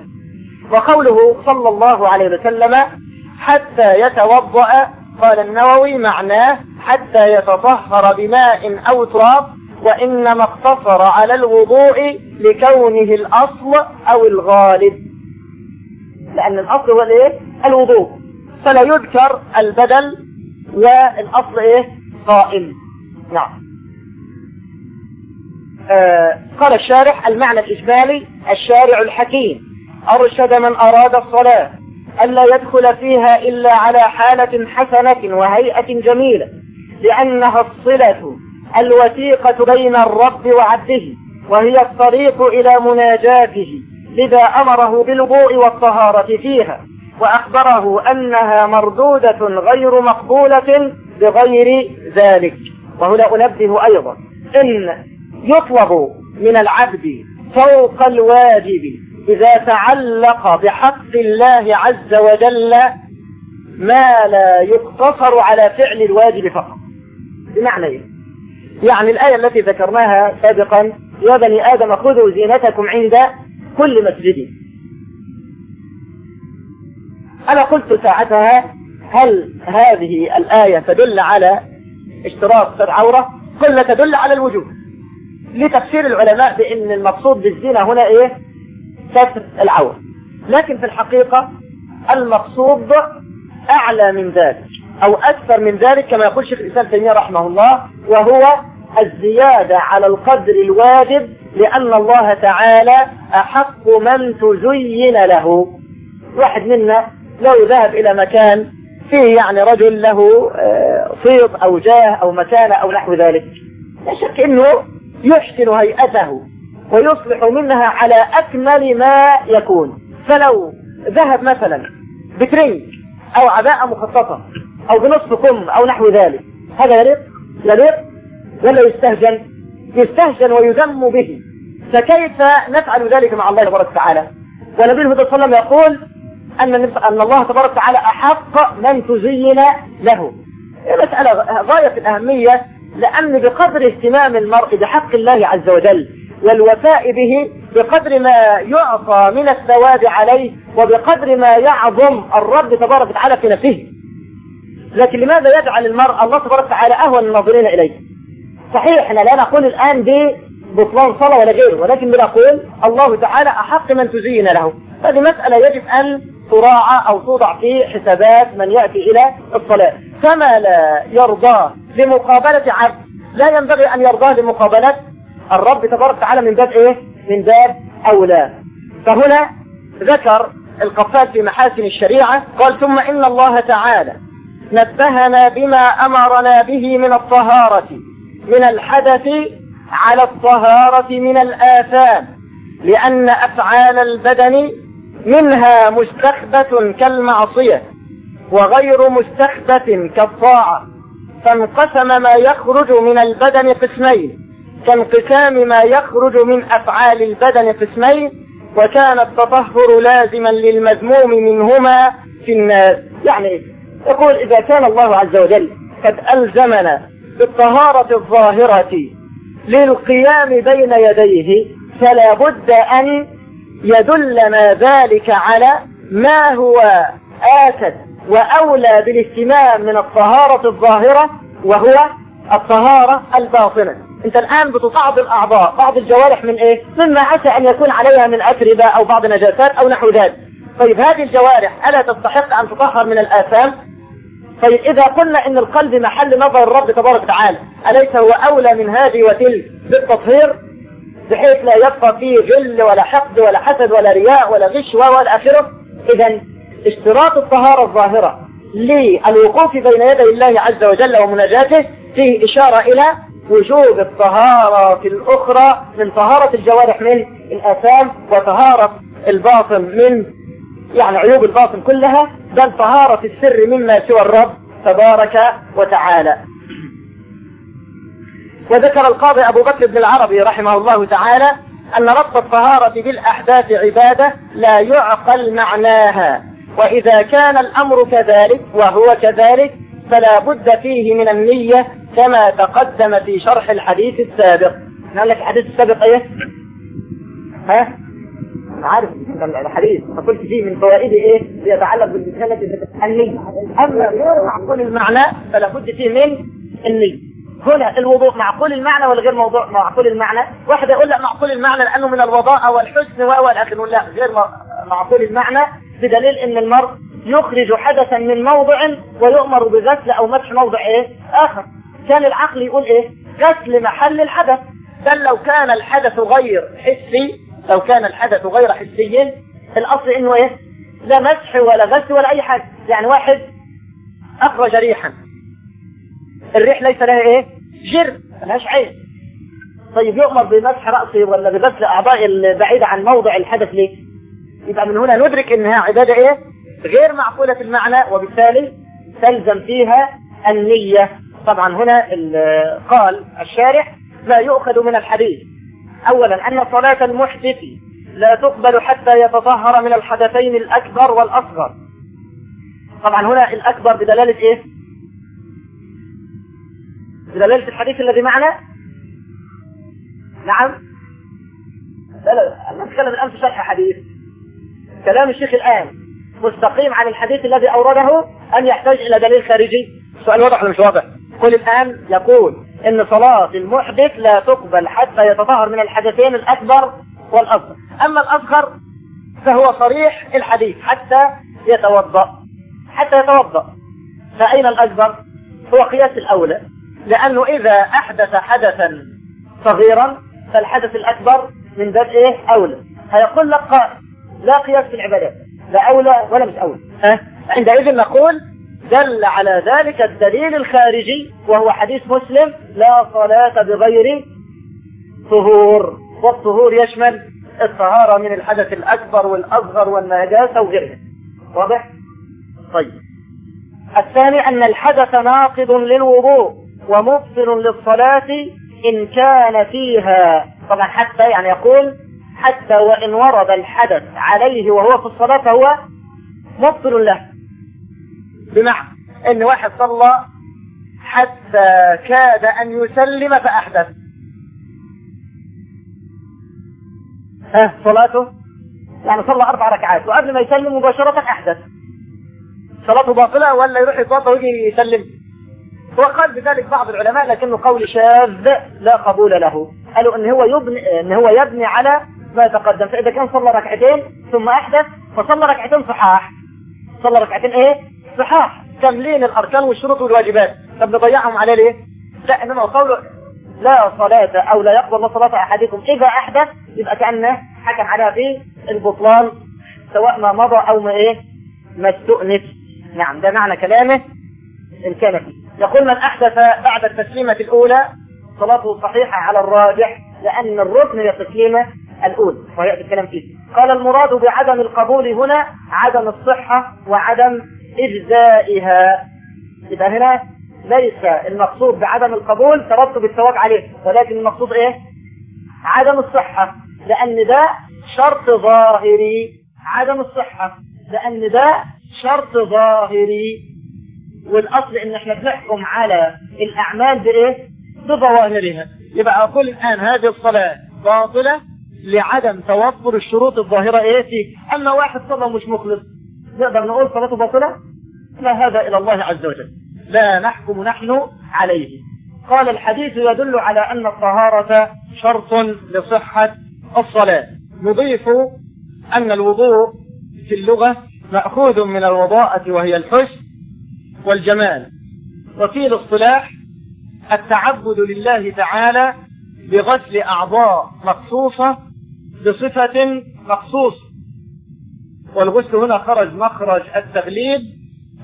وقوله صلى الله عليه وسلم حتى يتوضأ قال النووي معناه حتى يتطهر بماء أو تراب وإنما اقتصر على الوضوء لكونه الأصل أو الغالب. لأن الأصل هو الإيه؟ الوضوء. فلا يذكر البدل والأصل إيه؟ قائم. نعم. آه قال الشارح المعنى الإجمالي الشارع الحكيم. أرشد من أراد الصلاة ألا يدخل فيها إلا على حالة حسنة وهيئة جميلة لأنها الصلة الوثيقة بين الرب وعبده وهي الطريق إلى مناجاته لذا أمره بالوضوء والطهارة فيها وأخبره أنها مردودة غير مقبولة بغير ذلك. وهنا أنبه أيضا إن يطلب من العبد فوق الواجب إذا تعلق بحق الله عز وجل ما لا يقتصر على فعل الواجب فقط. بمعنى إيه؟ يعني الآية التي ذكرناها سابقا يا بني آدم خذوا زينتكم عند كل مسجد. أنا قلت ساعتها هل هذه الآية تدل على اشتراط ستر عورة قلنا تدل على الوجوب. لتفسير العلماء بأن المقصود بالزينة هنا إيه؟ ستر العورة لكن في الحقيقة المقصود أعلى من ذلك أو أكثر من ذلك كما يقول شيخ الإسلام تيمية رحمه الله وهو الزيادة على القدر الواجب لأن الله تعالى أحق من تزين له. واحد منا لو ذهب إلى مكان فيه يعني رجل له صيت أو جاه أو مكانة أو نحو ذلك لا شك أنه يحسن هيئته. ويصلح منها على أكمل ما يكون. فلو ذهب مثلا بترنج أو عباءة مخططة أو بنصف كم أو نحو ذلك هذا يليق؟ يليق ولا يستهجن؟ يستهجن ويذم به. فكيف نفعل ذلك مع الله تبارك وتعالى؟ ونبي الهدى صلى الله عليه وسلم يقول أن أن الله تبارك وتعالى أحق من تزين له. مسألة غاية الأهمية لأن بقدر اهتمام المرء بحق الله عز وجل والوفاء به بقدر ما يعطى من الثواب عليه وبقدر ما يعظم الرب تبارك وتعالى في نفسه. لكن لماذا يجعل المرء الله تبارك وتعالى أهون الناظرين إليه؟ صحيح إحنا لا نقول الآن ببطلان صلاة ولا غيره ولكن بنقول الله تعالى أحق من تزين له. هذه مسألة يجب أن تراعى أو توضع في حسابات من يأتي إلى الصلاة. كما لا يرضى لمقابلة عبد؟ لا ينبغي أن يرضاه لمقابلة الرب تبارك وتعالى من باب إيه؟ من باب أولى فهنا ذكر القفال في محاسن الشريعة قال ثم إن الله تعالى نبهنا بما أمرنا به من الطهارة من الحدث على الطهارة من الآثام لأن أفعال البدن منها مستخبة كالمعصية وغير مستخبة كالطاعة فانقسم ما يخرج من البدن قسمين كانقسام ما يخرج من أفعال البدن قسمين وكان التطهر لازما للمذموم منهما في الناس. يعني يقول إذا كان الله عز وجل قد ألزمنا بالطهارة الظاهرة للقيام بين يديه فلا بد أن يدلنا ذلك على ما هو آكد وأولى بالاهتمام من الطهارة الظاهرة وهو الطهارة الباطنة. انت الآن بتصعد الأعضاء بعض الجوارح من إيه؟ مما عسى أن يكون عليها من أتربة أو بعض نجاسات أو نحو ذلك. طيب هذه الجوارح ألا تستحق أن تطهر من الآثام؟ طيب إذا قلنا إن القلب محل نظر الرب تبارك وتعالى أليس هو أولى من هذه وتلك بالتطهير؟ بحيث لا يبقى فيه غل ولا حقد ولا حسد ولا رياء ولا غش ولا آخره؟ إذا اشتراط الطهارة الظاهرة للوقوف بين يدي الله عز وجل ومناجاته فيه إشارة إلى وجوب الطهارة الأخرى من طهارة الجوارح من الآثام وطهارة الباطن من يعني عيوب الباطن كلها بل طهارة السر مما سوى الرب تبارك وتعالى. وذكر القاضي أبو بكر بن العربي رحمه الله تعالى أن ربط الطهارة بالأحداث عبادة لا يعقل معناها وإذا كان الأمر كذلك وهو كذلك فلا بد فيه من النية كما تقدم في شرح الحديث السابق. قال لك الحديث السابق إيه؟ ها؟ عارف الحديث. فقلت فيه من فوائد إيه؟ يتعلق بالمسألة النية أما غير معقول المعنى فلا بد فيه من النية. هنا الوضوء معقول المعنى ولا غير موضوع معقول المعنى. واحد يقول لا معقول المعنى لأنه من الوضاء والحسن والى اخره لا غير معقول المعنى بدليل إن المرء يخرج حدثا من موضع ويؤمر بغسل أو مسح موضع إيه؟ آخر. كان العقل يقول إيه؟ غسل محل الحدث. بل لو كان الحدث غير حسي لو كان الحدث غير حسي الأصل إنه إيه؟ لا مسح ولا غسل ولا أي حاجة. يعني واحد أخرج ريحا. الريح ليس لها إيه؟ جر ملهاش عين. طيب يؤمر بمسح رأسه ولا بغسل أعضاء البعيدة عن موضع الحدث ليه؟ يبقى من هنا ندرك إنها عبادة إيه؟ غير معقولة المعنى وبالتالي تلزم فيها النية. طبعا هنا قال الشارح لا يؤخذ من الحديث. اولا أن صلاة المحدث لا تقبل حتى يتطهر من الحدثين الأكبر والأصغر. طبعا هنا الأكبر بدلالة إيه؟ بدلالة الحديث الذي معنا؟ نعم. لا لا نتكلم الآن في شرح حديث. كلام الشيخ الآن مستقيم عن الحديث الذي أورده ام يحتاج إلى دليل خارجي. السؤال واضح ولا مش واضح؟ قل الآن يقول إن صلاة المحدث لا تقبل حتى يتطهر من الحدثين الأكبر والأصغر. أما الأصغر فهو صريح الحديث حتى يتوضأ. حتى يتوضأ. فأين الأكبر؟ هو قياس الأولى. لأنه إذا أحدث حدثا صغيرا فالحدث الأكبر من باب إيه؟ أولى. هيقول لك قائل لا قياس في العبادات. لا أولى ولا مش أولى. أه؟ عندئذ نقول دل على ذلك الدليل الخارجي وهو حديث مسلم لا صلاة بغير طهور. والطهور يشمل الطهارة من الحدث الأكبر والأصغر والنجاسة وغيرها واضح؟ طيب. الثاني أن الحدث ناقض للوضوء ومبطل للصلاة إن كان فيها. طبعا حتى يعني يقول حتى وإن ورد الحدث عليه وهو في الصلاة فهو مبطل له. بمعنى إن واحد صلى حتى كاد أن يسلم فأحدث. ها صلاته؟ يعني صلى أربع ركعات وقبل ما يسلم مباشرة أحدث. صلاته باطلة ولا يروح يتوضأ ويجي يسلم؟ وقال بذلك بعض العلماء لكنه قول شاذ لا قبول له. قالوا إن هو يبني إن هو يبني على ما تقدم فإذا كان صلى ركعتين ثم أحدث فصلى ركعتين صحاح. صلى ركعتين إيه؟ صحاح تملين الأركان والشروط والواجبات. طب نضيعهم على ليه؟ لا إنما قوله لا صلاة أو لا يقبل صلاة أحدكم. إذا أحدث يبقى كأنه حكم عليها في البطلان سواء ما مضى أو ما إيه؟ ما استؤنف نعم ده معنى كلامه. فيه. يقول من أحدث بعد التسليمة الأولى صلاته صحيحة على الراجح لأن الركن هي التسليمة الاولى وهي الكلام فيه. قال المراد بعدم القبول هنا عدم الصحة وعدم إجزائها. يبقى هنا ليس المقصود بعدم القبول ترتب الثواب عليه ولكن المقصود إيه؟ عدم الصحة. لأن ده شرط ظاهري. عدم الصحة. لأن ده شرط ظاهري. والأصل إن إحنا بنحكم على الأعمال بإيه؟ بظواهرها. يبقى أقول الآن هذه الصلاة باطلة لعدم توفر الشروط الظاهرة إيه فيه أما واحد صلى مش مخلص. نقدر نقول صلاته باطلة؟ لا هذا إلى الله عز وجل. لا نحكم نحن عليه. قال الحديث يدل على أن الطهارة شرط لصحة الصلاة. نضيف أن الوضوء في اللغة مأخوذ من الوضاءة وهي الحسن والجمال. وفي الاصطلاح التعبد لله تعالى بغسل أعضاء مخصوصة بصفة مخصوصة. والغسل هنا خرج مخرج التغليب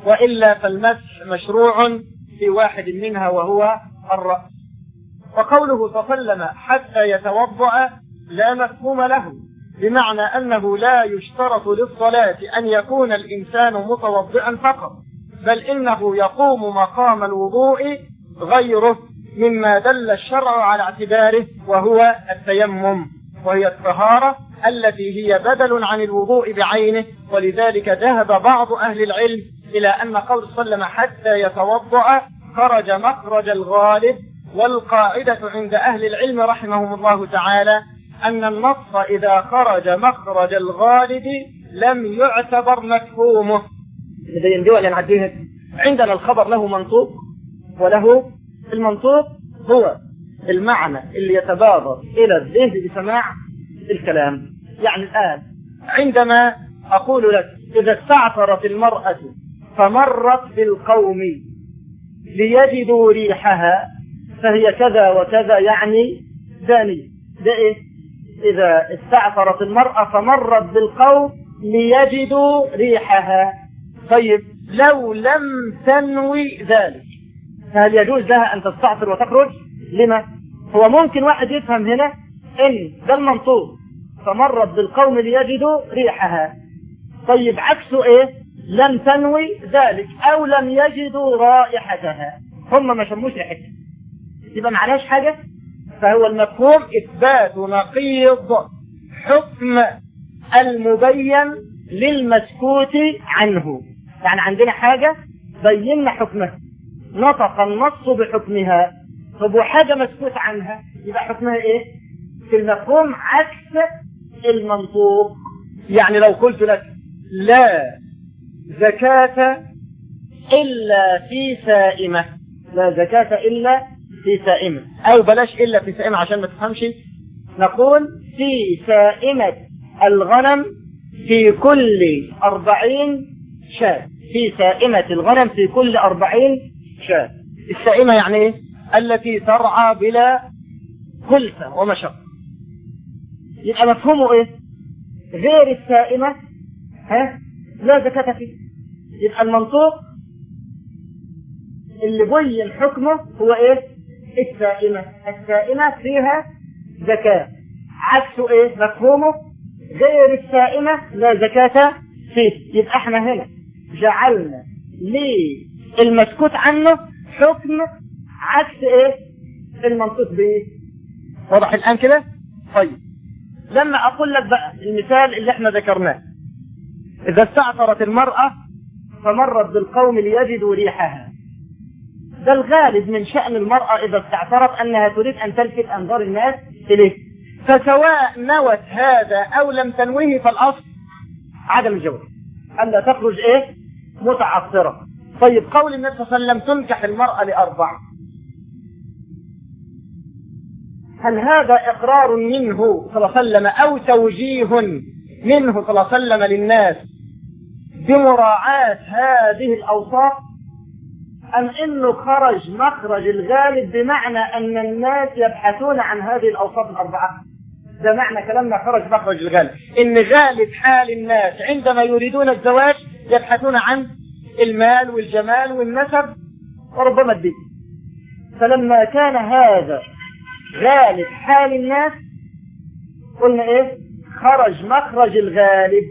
وإلا فالمسح مشروع في واحد منها وهو الرأس. وقوله تسلم حتى يتوضأ لا مفهوم له بمعنى أنه لا يشترط للصلاة أن يكون الإنسان متوضئا فقط بل إنه يقوم مقام الوضوء غيره مما دل الشرع على اعتباره وهو التيمم وهي الطهارة التي هي بدل عن الوضوء بعينه ولذلك ذهب بعض أهل العلم إلى أن قول صلى حتى يتوضأ خرج مخرج الغالب والقاعدة عند أهل العلم رحمهم الله تعالى أن النص إذا خرج مخرج الغالب لم يعتبر مفهومه. زي دول نعديها عندنا الخبر له منطوق وله المنطوق هو المعنى اللي يتبادر إلى الذهن بسماع الكلام. يعني الآن عندما أقول لك إذا استعثرت المرأة فمرت بالقوم ليجدوا ريحها فهي كذا وكذا يعني دانية ده إيه؟ إذا استعثرت المرأة فمرت بالقوم ليجدوا ريحها طيب لو لم تنوي ذلك فهل يجوز لها أن تستعثر وتخرج؟ لما؟ هو ممكن واحد يفهم هنا إن ده المنطوق فمرت بالقوم ليجدوا ريحها. طيب عكسه إيه؟ لم تنوي ذلك أو لم يجدوا رائحتها. هم ما شموش ريحتها. يبقى معناش حاجة؟ فهو المفهوم إثبات نقيض حكم المبين للمسكوت عنه. يعني عندنا حاجة؟ بينا حكمها. نطق النص بحكمها. طب وحاجة مسكوت عنها؟ يبقى حكمها إيه؟ في المفهوم عكس المنطوق يعني لو قلت لك لا زكاة إلا في سائمة لا زكاة إلا في سائمة. أو بلاش إلا في سائمة عشان ما تفهمش. نقول في سائمة الغنم في كل أربعين شاة. في سائمة الغنم في كل أربعين شاة. السائمة يعني إيه؟ التي ترعى بلا كلفة ومشقة. يبقى مفهومه إيه؟ غير السائمة ها؟ لا زكاة فيه. يبقى المنطوق اللي بين حكمه هو إيه؟ السائمة. السائمة فيها زكاة. عكسه إيه؟ مفهومه غير السائمة لا زكاة فيه. يبقى إحنا هنا جعلنا للمسكوت عنه حكم عكس إيه؟ المنطوق به واضح الآن كده؟ طيب. لما أقول لك بقى المثال اللي إحنا ذكرناه. إذا استعثرت المرأة فمرت بالقوم ليجدوا ريحها. ده الغالب من شأن المرأة إذا استعثرت أنها تريد أن تلفت أنظار الناس إليه. فسواء نوت هذا أو لم تنوه فالأصل عدم الجواز ألا تخرج إيه؟ متعثرة. طيب قول النبي صلى الله عليه وسلم تنكح المرأة لأربع. هل هذا إقرار منه صلى الله عليه وسلم أو توجيه منه صلى الله عليه وسلم للناس بمراعاة هذه الأوصاف؟ أم إنه خرج مخرج الغالب بمعنى أن الناس يبحثون عن هذه الأوصاف الأربعة؟ ده معنى كلامنا خرج مخرج الغالب. إن غالب حال الناس عندما يريدون الزواج يبحثون عن المال والجمال والنسب وربما الدين. فلما كان هذا غالب حال الناس قلنا إيه؟ خرج مخرج الغالب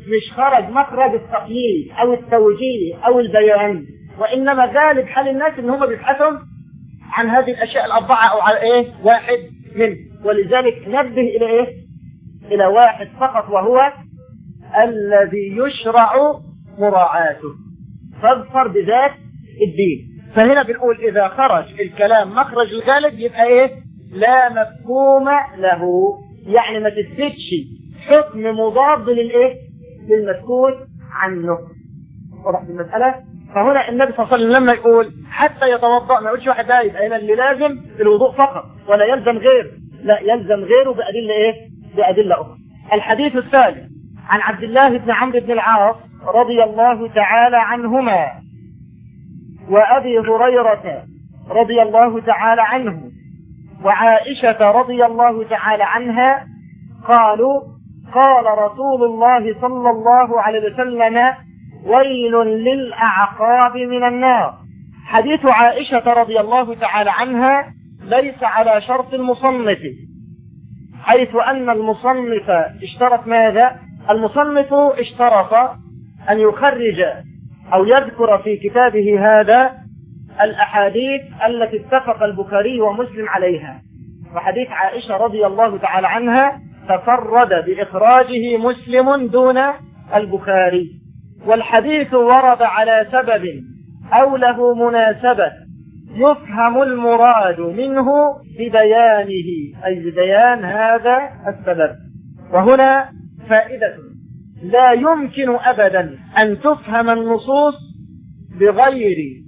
مش خرج مخرج التقييد أو التوجيه أو البيان وإنما غالب حال الناس إن هم بيبحثوا عن هذه الأشياء الأربعة أو على إيه؟ واحد منه ولذلك نبه إلى إيه؟ إلى واحد فقط وهو الذي يشرع مراعاته. فاظفر بذات الدين. فهنا بنقول إذا خرج الكلام مخرج الغالب يبقى إيه؟ لا مفهوم له. يعني ما تثبتش حكم مضاد للإيه؟ للمسكوت عنه. واضح المسألة فهنا النبي صلى الله عليه وسلم لما يقول حتى يتوضأ ما يقولش واحد ده يبقى هنا اللي لازم الوضوء فقط ولا يلزم غير. لا يلزم غيره بأدلة إيه؟ بأدلة أخرى. الحديث الثالث عن عبد الله بن عمرو بن العاص رضي الله تعالى عنهما وأبي هريرة رضي الله تعالى عنه. وعائشة رضي الله تعالى عنها قالوا قال رسول الله صلى الله عليه وسلم ويل للأعقاب من النار. حديث عائشة رضي الله تعالى عنها ليس على شرط المصنف حيث أن المصنف اشترط ماذا؟ المصنف اشترط أن يخرج أو يذكر في كتابه هذا الأحاديث التي اتفق البخاري ومسلم عليها. وحديث عائشة رضي الله تعالى عنها تفرد بإخراجه مسلم دون البخاري. والحديث ورد على سبب أو له مناسبة يفهم المراد منه ببيانه. أي ببيان هذا السبب. وهنا فائدة. لا يمكن أبدا أن تفهم النصوص بغير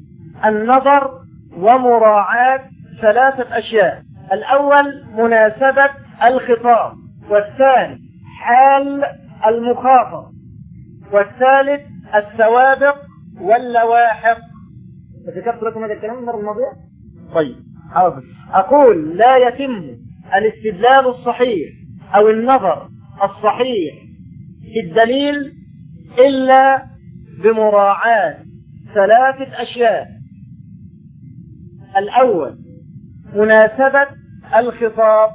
النظر ومراعاة ثلاثة أشياء. الأول مناسبة الخطاب والثاني حال المخاطب والثالث السوابق واللواحق ذكرت لكم هذا الكلام المرة الماضية؟ طيب حاضر. أقول لا يتم الاستدلال الصحيح أو النظر الصحيح في الدليل إلا بمراعاة ثلاثة أشياء. الأول مناسبة الخطاب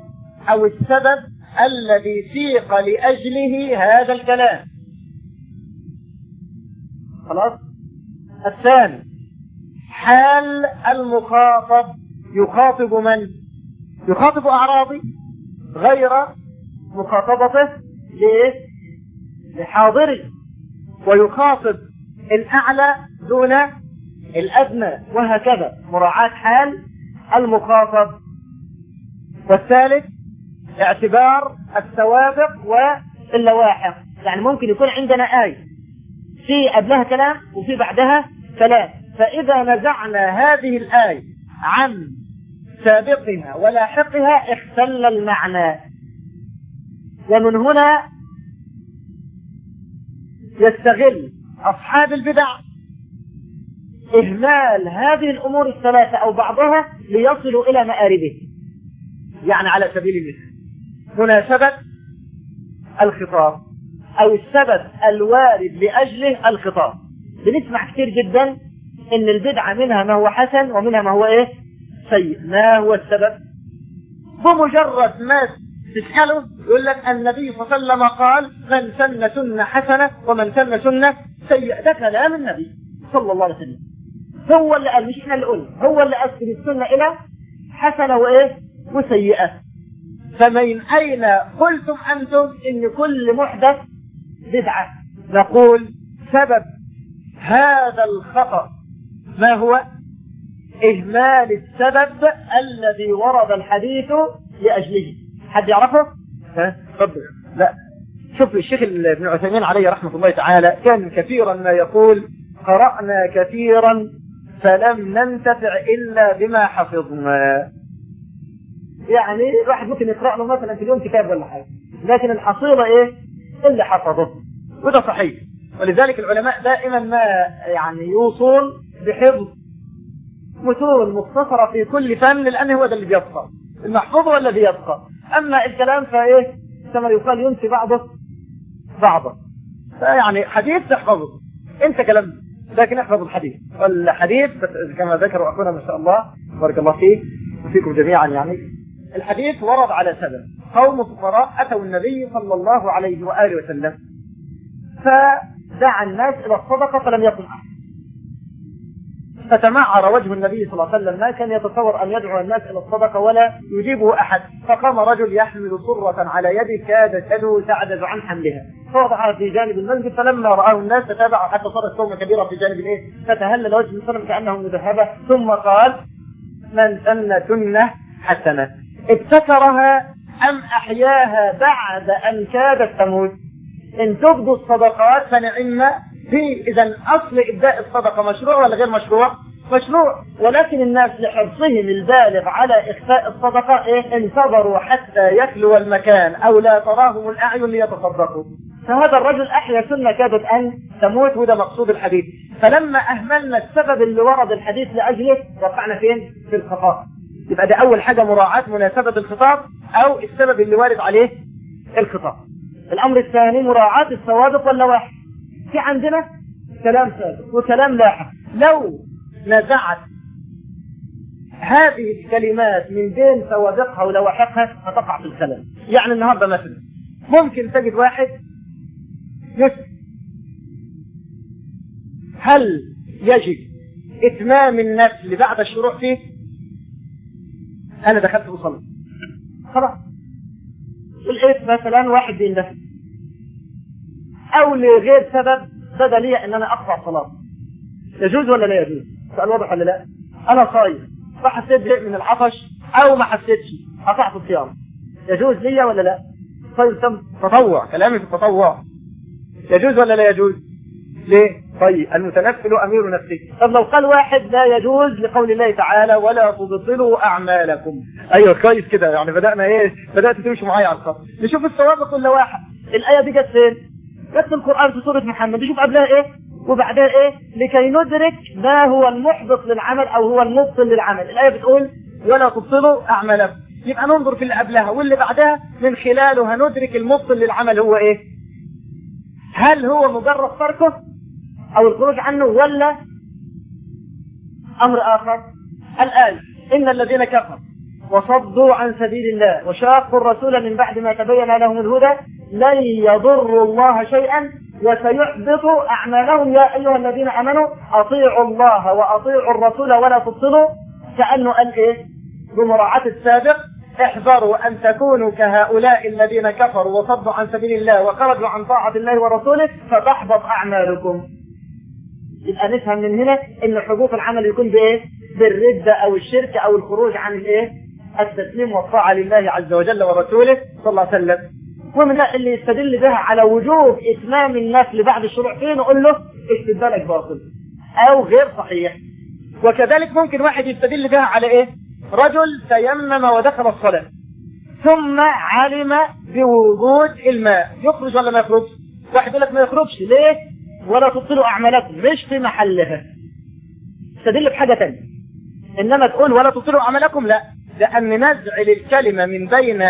أو السبب الذي سيق لأجله هذا الكلام. خلاص؟ الثاني حال المخاطب يخاطب من؟ يخاطب أعراضي غير مخاطبته لإيه لحاضري ويخاطب الأعلى دون الأدنى وهكذا. مراعاة حال المخاطب. والثالث اعتبار السوابق واللواحق يعني ممكن يكون عندنا آية. في قبلها كلام وفي بعدها كلام. فإذا نزعنا هذه الآية عن سابقها ولاحقها اختل المعنى. ومن هنا يستغل أصحاب البدع إهمال هذه الأمور الثلاثة أو بعضها ليصلوا إلى مآربه. يعني على سبيل المثال مناسبة الخطاب أو السبب الوارد لأجله الخطاب. بنسمع كثير جدا إن البدعة منها ما هو حسن ومنها ما هو إيه؟ سيء. ما هو السبب؟ بمجرد ما تسأله يقول لك النبي صلى الله عليه وسلم قال من سن سنة حسنة ومن سن سنة سيئة. ده كلام النبي صلى الله عليه وسلم. هو اللي قال مش إحنا اللي قلنا هو اللي أسد السنة إلى حسنة وإيه؟ وسيئة. فمن أين قلتم أنتم إن كل محدث بدعة؟ نقول سبب هذا الخطأ ما هو؟ إهمال السبب الذي ورد الحديث لأجله. حد يعرفه؟ ها؟ تفضل. لا. شوف الشيخ ابن عثيمين عليه رحمة الله تعالى كان كثيرا ما يقول قرأنا كثيرا فلم ننتفع إلا بما حفظنا. يعني الواحد ممكن يقرأ له مثلا في اليوم كتاب ولا حاجة لكن الحصيلة إيه؟ اللي حفظه. وده صحيح. ولذلك العلماء دائما ما يعني يوصون بحفظ متون مختصرة في كل فن لأن هو ده اللي بيبقى. المحفوظ هو الذي يبقى. أما الكلام فإيه؟ كما يقال ينسي بعضه بعضه فيعني حديث تحفظه. أنت كلام لكن احفظ الحديث. والحديث كما ذكر أخونا ما شاء الله بارك الله فيه وفيكم جميعا يعني. الحديث ورد على سبب. قوم فقراء أتوا النبي صلى الله عليه وآله وسلم فدعا الناس إلى الصدقة فلم يكن أحد. فتمعر وجه النبي صلى الله عليه وسلم ما كان يتصور أن يدعو الناس إلى الصدقة ولا يجيبه أحد. فقام رجل يحمل صرة على يده كادت يده تعجز عن حملها. فوضعها في جانب المسجد فلما رآه الناس تتابعوا حتى صارت ثومة كبيرة في جانب الايه فتهلل وجه النبي كأنه مذهبة. ثم قال من سن سنة حسنة ابتكرها أم أحياها بعد أن كادت تموت؟ إن تبدوا الصدقات فنعم في إذا أصل إبداء الصدقة مشروع ولا غير مشروع؟ مشروع ولكن الناس لحرصهم البالغ على إخفاء الصدقة إيه؟ انتظروا حتى يخلو المكان أو لا تراهم الأعين ليتصدقوا فهذا الرجل أحيا سنة كادت أن تموت وده مقصود الحديث فلما أهملنا السبب اللي ورد الحديث لأجله وقعنا فين؟ في الخطأ يبقى ده أول حاجة مراعاة مناسبة الخطاب أو السبب اللي وارد عليه الخطاب الأمر الثاني مراعاة السوابق واللواحق في عندنا كلام سابق وكلام لاحق. لو نزعت هذه الكلمات من بين سوابقها ولواحقها هتقع في الخلل يعني النهارده مثلا ممكن تجد واحد يسأل هل يجب إتمام النفل بعد الشروع فيه؟ أنا دخلت وصلت خلاص. لقيت مثلا واحد بيندفن أو لغير سبب بدا لي إن أنا اقطع صلاة. يجوز ولا لا يجوز؟ سؤال واضح ولا لا؟ أنا صايم فحسيت من العطش أو ما حسيتش قطعت الصيام. يجوز لي ولا لا؟ طيب تم. تطوع كلامي في التطوع. يجوز ولا لا يجوز؟ ليه؟ طيب المتنفل أمير نفسه. طب لو قال واحد لا يجوز لقول الله تعالى ولا تبطلوا أعمالكم. أيوه كويس كده. يعني بدأنا إيه؟ بدأت تمشي معايا على الخط. نشوف السوابق كل واحد. الآية دي جت فين؟ جت في القرآن في سورة محمد. نشوف قبلها إيه؟ وبعدها إيه؟ لكي ندرك ما هو المحبط للعمل أو هو المبطل للعمل. الآية بتقول ولا تبطلوا أعمالكم. يبقى ننظر في اللي قبلها واللي بعدها من خلاله هندرك المبطل للعمل هو إيه؟ هل هو مجرد تركه أو الخروج عنه ولا أمر آخر؟ الآية إن الذين كفروا وصدوا عن سبيل الله وشاقوا الرسول من بعد ما تبين لهم الهدى لن يضروا الله شيئا وسيحبط أعمالهم. يا أيها الذين آمنوا أطيعوا الله وأطيعوا الرسول ولا تبطلوا كانه قال إيه؟ بمراعاة السابق. احذروا أن تكونوا كهؤلاء الذين كفروا وصدوا عن سبيل الله وخرجوا عن طاعة الله ورسوله فتحبط أعمالكم. يبقى نفهم من هنا إن حبوط العمل يكون بإيه؟ بالردة أو الشرك أو الخروج عن الايه التسليم والطاعة لله عز وجل ورسوله صلى الله عليه وسلم. ومن اللي يستدل بها على وجوب إتمام النفل بعد الشروع فيه نقول له استدلالك باطل أو غير صحيح. وكذلك ممكن واحد يستدل بها على إيه؟ رجل تيمم ودخل الصلاة ثم علم بوجود الماء. يخرج ولا ما يخرجش؟ واحد يقول لك ما يخرجش. ليه؟ ولا تبطلوا أعمالكم. مش في محلها. استدل بحاجة تانية. إنما تقول ولا تبطلوا أعمالكم؟ لا. لأن نزع الكلمة من بين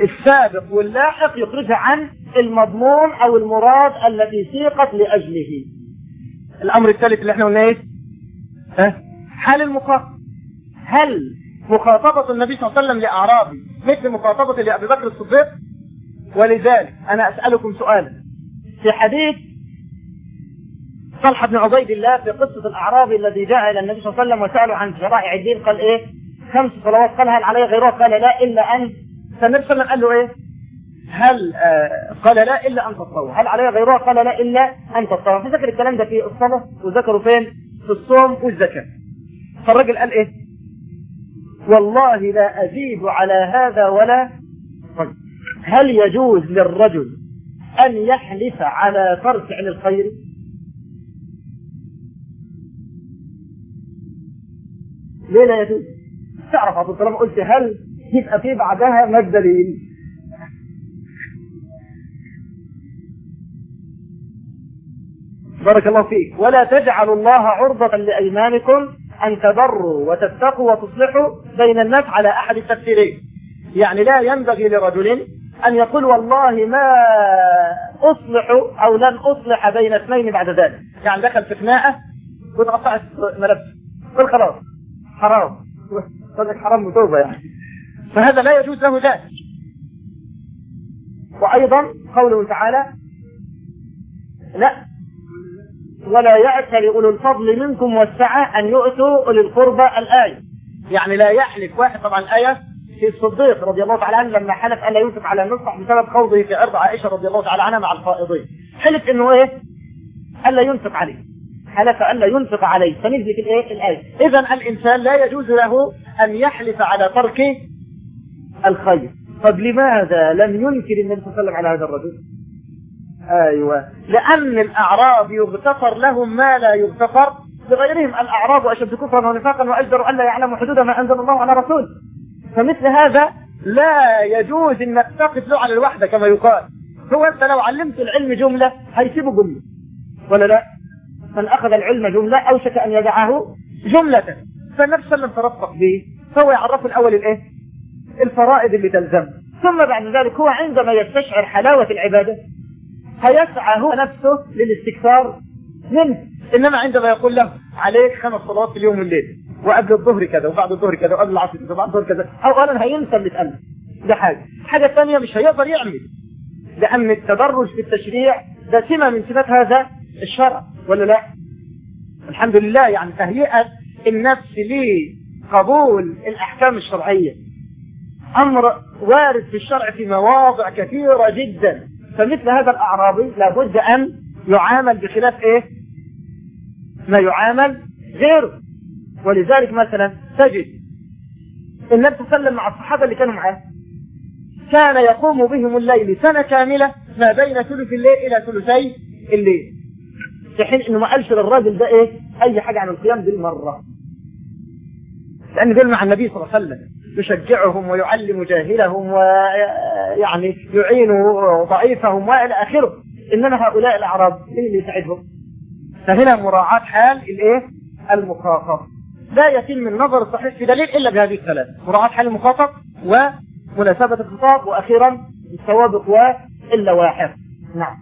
السابق واللاحق يخرجها عن المضمون أو المراد الذي سيقت لأجله. الأمر الثالث اللي إحنا قلنا إيه؟ ها؟ حال المقام هل مخاطبة النبي صلى الله عليه وسلم لأعرابي مثل مخاطبة لأبي بكر الصديق؟ ولذلك أنا أسألكم سؤالا. في حديث طلحة بن عبيد الله في قصة الأعرابي الذي جاء إلى النبي صلى الله عليه وسلم وسأله عن شرائع الدين قال إيه؟ خمس صلوات قال هل علي غيرها قال لا إلا أن فالنبي صلى الله عليه وسلم قال له إيه؟ هل آه قال لا إلا أن تطوع هل علي غيرها قال لا إلا أن تطوع فذكر الكلام ده في الصلاة وذكره فين؟ في الصوم والزكاة. فالراجل قال إيه؟ والله لا أزيد على هذا ولا طيب. هل يجوز للرجل أن يحلف على ترك فعل الخير؟ ليه لا يجوز؟ تعرف عبد طالما قلت هل يبقى في بعدها ما الدليل بارك الله فيك. ولا تجعلوا الله عرضة لأيمانكم أن تبروا وتتقوا وتصلحوا بين الناس على أحد التفسيرين. يعني لا ينبغي لرجل أن يقول والله ما أصلح أو لن أصلح بين اثنين بعد ذلك. يعني دخل في خناقة وتقطعت ملابسه قل خلاص. حرام. لك حرام وتوبة يعني. فهذا لا يجوز له ذلك. وأيضا قوله تعالى لا ولا يأتل أولو الفضل منكم والسعة أن يؤتوا أولي القربى الآية. يعني لا يحلف واحد طبعا الآية في الصديق رضي الله تعالى عنه لما حلف ألا ينفق على المصبح بسبب خوضه في أرض عائشة رضي الله تعالى عنها مع الفائضين حلف إنه إيه؟ ألا ينفق عليه. حلف ألا ينفق عليه. فنزلت الإيه؟ الآية. إذا الإنسان لا يجوز له أن يحلف على ترك الخير. طب لماذا لم ينكر النبي صلى الله عليه وسلم على هذا الرجل؟ أيوه. لأن الأعراب يغتفر لهم ما لا يغتفر. لغيرهم الأعراب أشد كفرا ونفاقا وأجدر الا يعلموا حدود ما أنزل الله على رسوله فمثل هذا لا يجوز انك تقف له على الوحدة كما يقال. هو أنت لو علمت العلم جملة هيسيبه جملة. ولا لا؟ من أخذ العلم جملة أوشك أن يدعه جملة. فالنبي صلى الله عليه وسلم ترفق به. فهو يعرف الأول الإيه؟ الفرائض اللي تلزمه ثم بعد ذلك هو عندما يستشعر حلاوة العبادة هيسعى هو نفسه للاستكثار منه. إنما عندما يقول له عليك خمس صلوات في اليوم والليل وقبل الظهر كذا وبعد الظهر كذا وقبل العصر كذا وبعد الظهر كذا. اولا هينسى اللي اتقال ده حاجة. الحاجة الثانية مش هيقدر يعمل لأن التدرج في التشريع ده سمه من سمات هذا الشرع ولا لا؟ الحمد لله يعني تهيئة النفس لقبول الأحكام الشرعية. أمر وارد في الشرع في مواضع كثيرة جدا. فمثل هذا الأعرابي لابد أن يعامل بخلاف إيه؟ ما يعامل غيره. ولذلك مثلا تجد النبي صلى الله عليه وسلم مع الصحابة اللي كانوا معاه كان يقوم بهم الليل سنة كاملة ما بين ثلث الليل إلى ثلثي الليل. في حين إنه ما قالش للراجل ده إيه؟ أي حاجة عن القيام بالمرة. لأن دول مع النبي صلى الله عليه وسلم. يشجعهم ويعلم جاهلهم ويعني يعين ضعيفهم والى آخره إنما هؤلاء الأعراب مين اللي يساعدهم؟ فهنا مراعاة حال الإيه؟ المخاطب لا يتم النظر الصحيح في دليل إلا بهذه الثلاث مراعاة حال المخاطب ومناسبة الخطاب وأخيرا السوابق واللواحق نعم